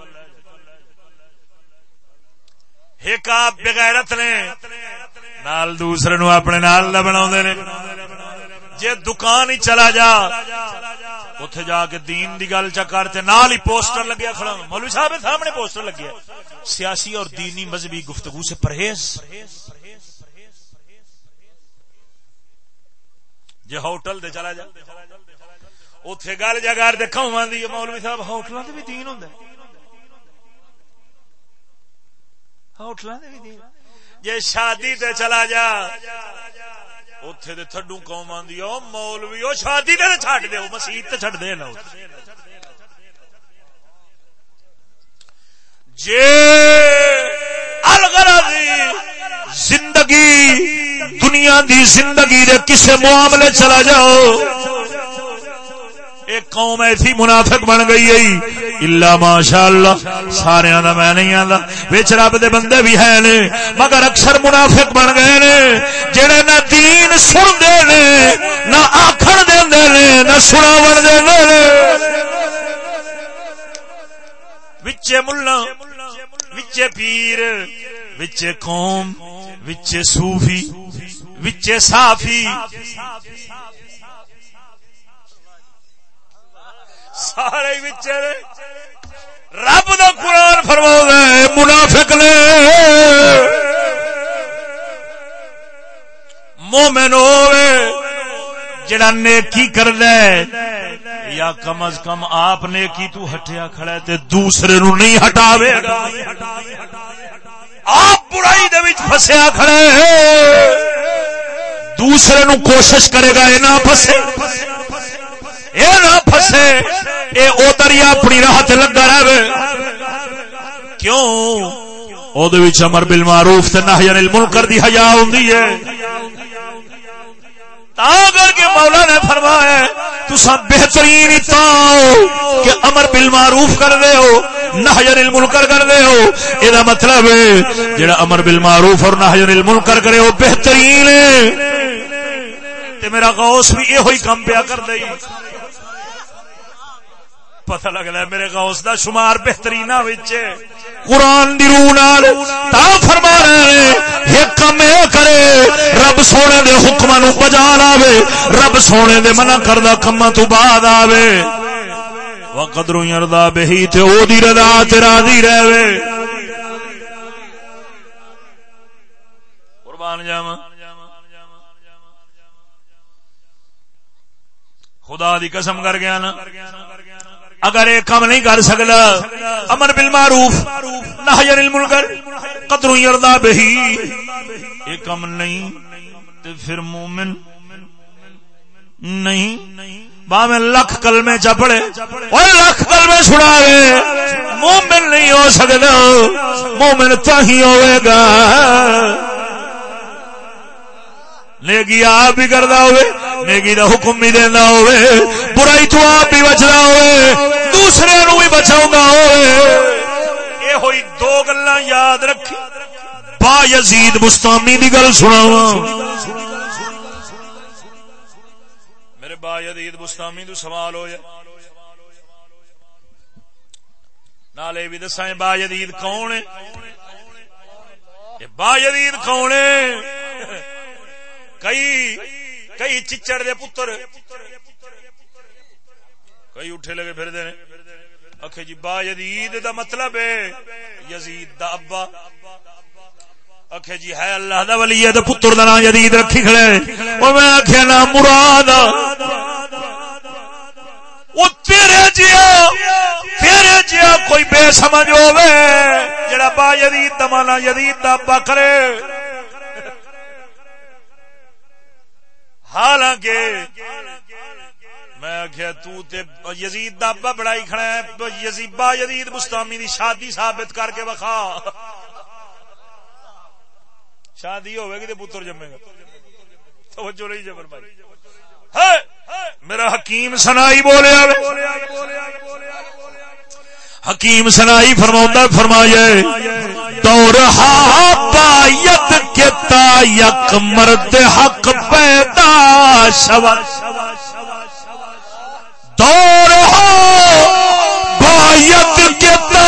ایک آپ بغیرت نے، نال دوسرے نو اپنے نال دا بناوندے نے۔ جے دکان ہی چلا جا، اوتھے جا کے دین دی گل چا کر تے نال ہی پوسٹر لگیا کھڑا مولوی صاحب سامنے پوسٹر لگیا۔ سیاسی اور دینی مذہبی گفتگو سے پرہیز۔ جی ہوٹل دے چلا جا اتے گل جگہ دیکھا مولوی صاحب ہوٹل بھی دین ہوں ہوٹل جی شادی تے چلا جا اتے دے تھڈو قوم آدھی او مولوی او شادی تے چھڈ دے مسیح تے چھڈ دے نا جے الغرضی زندگی، دنیا دی زندگی دے کسے معاملے چلا جاؤ۔ ایک قوم ایسی منافق بن گئی ہے الا ماشاء اللہ سارے دا میں نہیں آندا۔ وچ رب دے بندے بھی ہیں نے، مگر اکثر منافق بن گئے نے۔ جڑے نہ دین سن دے نے، نہ آکھن دے نے، نہ سناون دے نے۔ وچے ملہ وچے پیر، وچے قوم۔ وچے صوفی وچے صافی سارے وچے رب دا قرآن فرما ہے، منافق نے۔ مومن ہوئے جڑا نیکی کر دے یا کم از کم آپ نیکی تو ہٹیا کھڑا ہے تے دوسرے نو نہیں ہٹاوے۔ گا آپ برائی دے وچ پھسیا کھڑے دوسرے نو کوشش کرے گا، اے نہ پھسے اے نہ پھسے اے او دریا اپنی راہ تے لگا رہے۔ کیوں؟ امر بل معروف تے نہ انل منکر دی حیا ہوندی ہے۔ کر کے مولا نے فرمایا تسا بہترین کہ امر بل معروف کر دے ہو نہجر المنکر کر دے ہو۔ یہ مطلب ہے، جڑا امر بل معروف اور نہجر المنکر کرے ہو بہترین میرا غوث بھی یہ ہوئی کام پیا کر دے۔ پتہ لگتا ہے میرے غوث دا شمار بہترین قرآن دی روح نال تا فرما رہے یہ کم کرے رب سونے دے حکم نو بجا لاوے رب سونے دے منع کردہ کما تو بعد آوے۔ وقدرو یردا بہی تے او دی رضا تے راضی رہے قربان جاواں۔ خدا دی قسم کر گیا نا۔ اگر ایک کام نہیں کر سکتا امر بل معروف نہ المنکر، قدر یردا بہی۔ ایک کام نہیں تو پھر مومن نہیں۔ با میں لکھ کلمے چپڑے اور لکھ کلمے چھڑا مومن نہیں ہو سکتا مومن تو ہی ہوئے گا۔ نیکی آپ بھی کرتا ہوئے، نیکی دا حکم بھی دینا ہوئے، برائی تو آپ بھی بچنا ہوئے، دوسرے نو بھی بچاؤں ہوئے۔ یہ ہوئی دو گلا یاد رکھی۔ با یزید مستامی دی گل سنا میرے با یزید مستامی تو سوال ہو جائے نالے بھی دسائیں با یزید کون ہے؟ با یزید کون ہے؟ کئی کئی چچڑ دے پتر۔ کئی اٹھے لگے پھر دے اکھے جی با یزید دا مطلب ہے۔ یزید دا ابا۔ اکھے جی ہے اللہ دا ولی ہے، تے پتر دا نام یزید رکھی کھڑے او میں اکھے نام مراد او تیرے جیا تیرے جیا کوئی بے سمجھ ہوے جڑا با یزید دا مانا یزید دا ابا کرے۔ حالانکہ میں آخیا تزید دابا بڑائی کھڑا ہے یزیبا یزید مستامی دی شادی ثابت کر کے بخا شادی ہوئے گی تو پتر جمے گا۔ توجہ نہیں جبر بھائی۔ میرا حکیم سنائی بولے حکیم سنائی فرما فرمایا دور پایت کے تا یک مرد حق پیدا شبر دور بایت کے تا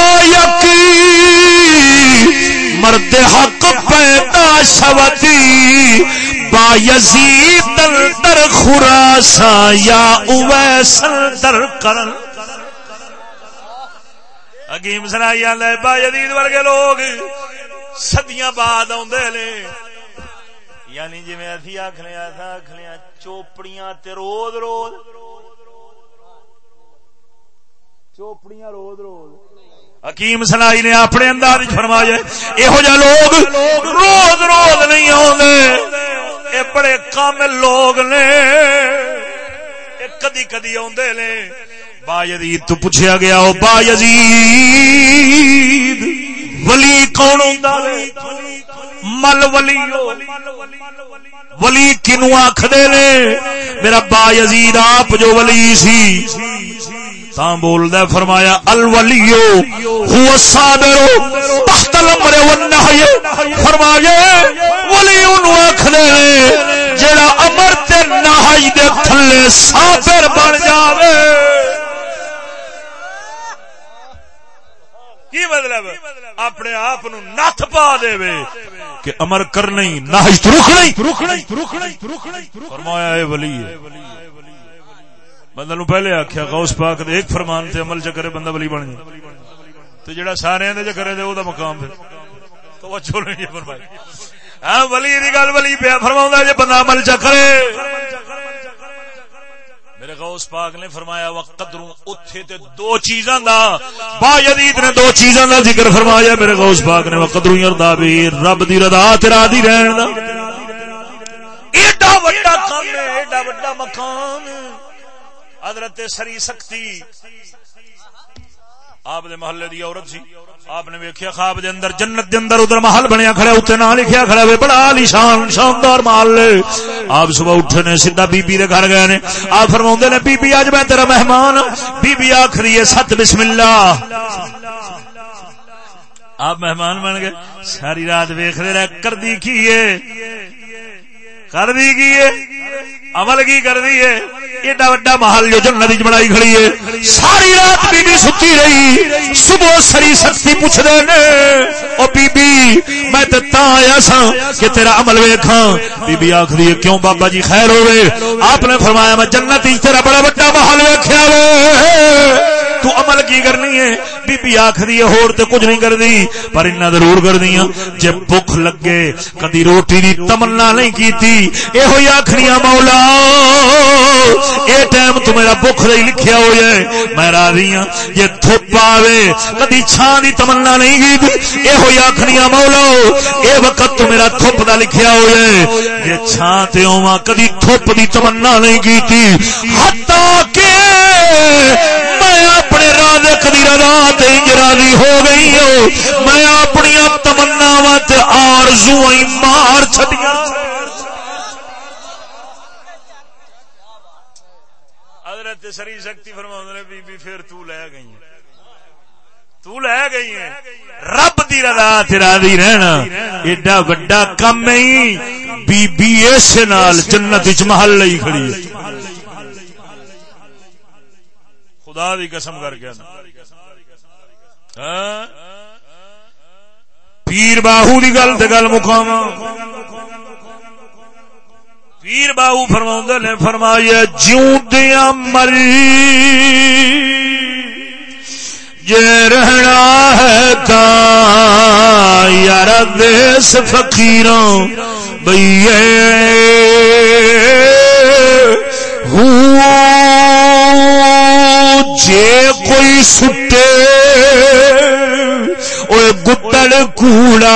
مرد حق پیدا شبدی با یزید در خراسا یا اویسل در کرن حکیم سنائی آدھا با جدید ورگے لوگ سدیاں بعد آدھے نے۔ یعنی جی میں اتھی آخنے آخنے چوپڑیاں تے روز روز۔ چوپڑیاں روز روز۔ حکیم سنائی نے اپنے انداز فرمایا یہو جہ لوگ روز روز نہیں آتے یہ بڑے کامل لوگ نے۔ کدی کدی آدھے نے۔ با یزید، تو پوچھا گیا، او با یزید، ولی کون ہوندا ہے؟ مل ولی ولی کنو آکھدے نے؟ میرا با یزید آپ جو ولی سی۔ تا بولدا فرمایا الولیو هو الصابر تحت الامر والنهي فرمایا، ولی اونوں آکھدے نے جڑا امر تے نہی دے تھلے صابر بن جاوے۔ کی مطلب؟ اپنے آپ نت پا دے کہ امر کر نہیں فرمایا ولی بندہ نو پہلے آخیا غوث پاک دے ایک فرمان تے عمل چکرے بندہ ولی بن جائے۔ تو جڑا سارے دے چکرے دے، او دا مقام پھر تو وہ چھوڑ نہیں فرمائی۔ ہاں ولی دی گل ولی پیا فرماوندا جے بندہ عمل چکرے۔ میرے غوث پاک نے فرمایا وقدروں اتھے تے دو چیزاں دا۔ با یزید نے دو چیزاں دا ذکر فرمایا، میرے غوث پاک نے وقدروں یردا بھی۔ رب دی رضا تے راضی رہن دا۔ ایڈا وڈا کام ہے، ایڈا وڈا مقام۔ حضرت سری سکتی آپ دے محلے دی عورت سی۔ آپ نے ویکھیا خواب دے اندر، جنت دے اندر ادھر محل بنیا کھڑا اوتے نام لکھیا کھڑا وے بڑا عالی شان، شاندار محل آپ صبح اٹھے نے، سیدھا بی بی دے گھر گئے نے۔ آپ فرماوندے نے بی بی اج میں تیرا مہمان ہاں۔ بی بی آکھری ہے، ست بسم اللہ۔ آپ مہمان بن گئے، ساری رات ویخ رہے کر دی کی کر دی کی عمل کی کر دی ہے؟ ایڈا وڈا محل جو جنت وچ بنائی کھڑی ہے۔ ساری رات بی بی ستی رہی۔ صبح سری سختی پوچھ دے نے، او بی بی میں تے تا آیا سا کہ تیرا عمل ویکھاں۔ بی بی آکھدی ہے، کیوں بابا جی خیر ہوے آپ نے فرمایا، میں جنت وچ تیرا بڑا وڈا محل ویکھیا وے تو عمل کی کرنی ہے؟ بی بی آخری ہے، ہور تے کچھ نہیں کر دی پر انہاں ضرور کر دیا جے بھوک لگے، کدی روٹی دی تمنا نہیں کیتی۔ اے ہوئی آخری مولا، اے ٹائم تو میرا بھوک نہیں لکھیا ہو جائے میں راضی ہوں یہ تھوپ آوے، کدی چھان دی تمنا نہیں کیتی اے ہوئی آخری مولا، اے وقت تو میرا تھوپ دا لکھیا ہو جائے یہ چھان تے ہوواں کدی تھوپ دی تمنا نہیں کیتی۔ حتا کہ رازق دی رضا تے راضی ہو گئی ہوں میں اپنی تمنا آرزو مار چھڈیاں۔ حضرت سری شکتی فرما نے بی بی پھر تو لے گئی تو لے گئی ہے رب دی رضا تے راضی رہنا۔ ایڈا بڑا کم نہیں۔ بی بی اس نال جنت وچ محل لئی کھڑی ہے۔ خدا دی قسم کر کے ہاں؟ پیر باہو دی گل تے گل مقام پیر باہو فرما نے، فرمایا، جیوں مری جے رہنا ہے تا یار دیس فقیروں بھئی جے کوئی سٹے گٹڑ کوڑا۔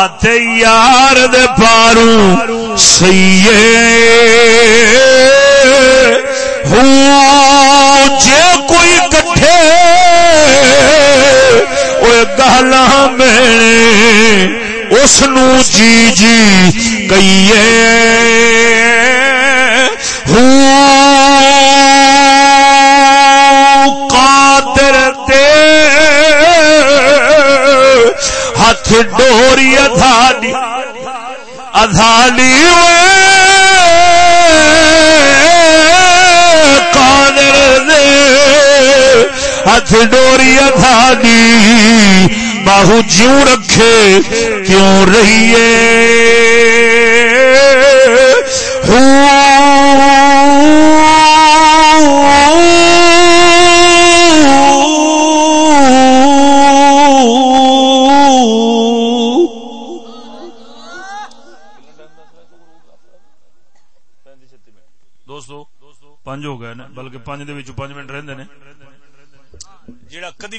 آتے یار دے پارو سی جے کوئی کٹھے اوے گالا میں اس نو جی جی کئیے۔ ادھالی قادر دے ہتھ ڈوری ادھالی باہو جیوں رکھے کیوں رہیے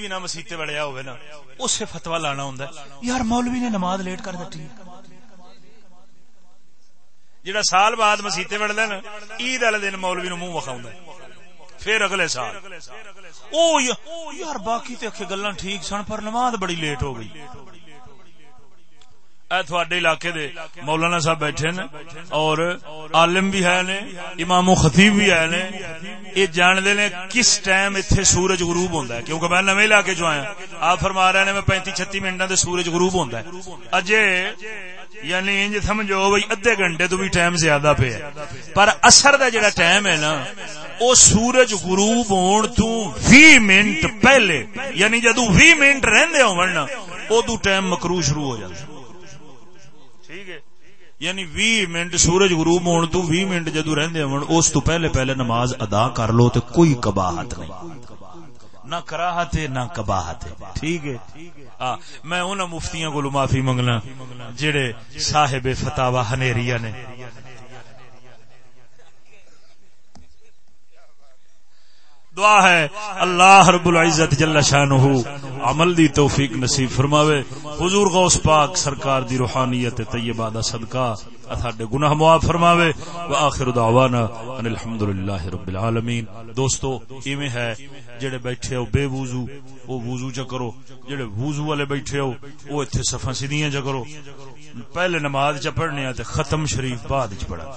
بھی نہ مسیتے وڑیا ہوئے نا، اسے فتوا لانا ہوں یار مولوی نے نماز لیٹ کر دیتی جہاں سال بعد مسیتے وڑ لینا عید والے دن مولوی نو منہ وکھاؤں پھر اگلے سال۔ او یار باقی تے گلاں ٹھیک سن، پر نماز بڑی لیٹ ہو گئی۔ تھوڑے علاقے دے مولانا صاحب بیٹھے نے اور عالم بھی ہے نے، امام و خطیب بھی ہے نے۔ یہ جانتے نے کس ٹائم اتنے سورج غروب ہوتا ہے، کیونکہ میں نویں علاقے چ آیا، آپ فرما رہے ہیں میں پینتی چھتی منٹوں سے سورج غروب ہوتا ہے۔ اجے یعنی انج سمجھو بھائی ادھے گھنٹے تو بھی ٹائم زیادہ پہ پر اثر دا جڑا ٹائم ہے نا، او سورج غروب ہون تو 20 منٹ پہلے یعنی جدو 20 منٹ رہندے ہون نا او ٹائم مکرو شروع ہو جاتا ہے۔ یعنی وی منٹ سورج غروب ہون تو وی منٹ جدو رہندے ہون، اس تو پہلے پہلے نماز ادا کر لو تے کوئی کباہت نہیں۔ نہ کراہت نہ کباہت ٹھیک ہے؟ ہاں، میں انہاں مفتیاں کو معافی منگنا، جڑے صاحب فتاوا ہنیریا نے۔ دعا ہے، اللہ رب العزت جل شانہ عمل دی توفیق نصیب فرماوے۔ حضور غوث پاک سرکار دی روحانیت طیبہ دا صدقہ ساڈے گناہ معاف فرماوے۔ واخر دعوانا ان الحمدللہ رب العالمین۔ دوستو، ایویں ہے، جڑے بیٹھے ہو بے وضو، او وضو چ کرو۔ جڑے وضو والے بیٹھے ہو، او ایتھے صفاں سیدھیاں چ کرو۔ پہلے نماز چ پڑھنے تے ختم شریف بعد چ پڑھا۔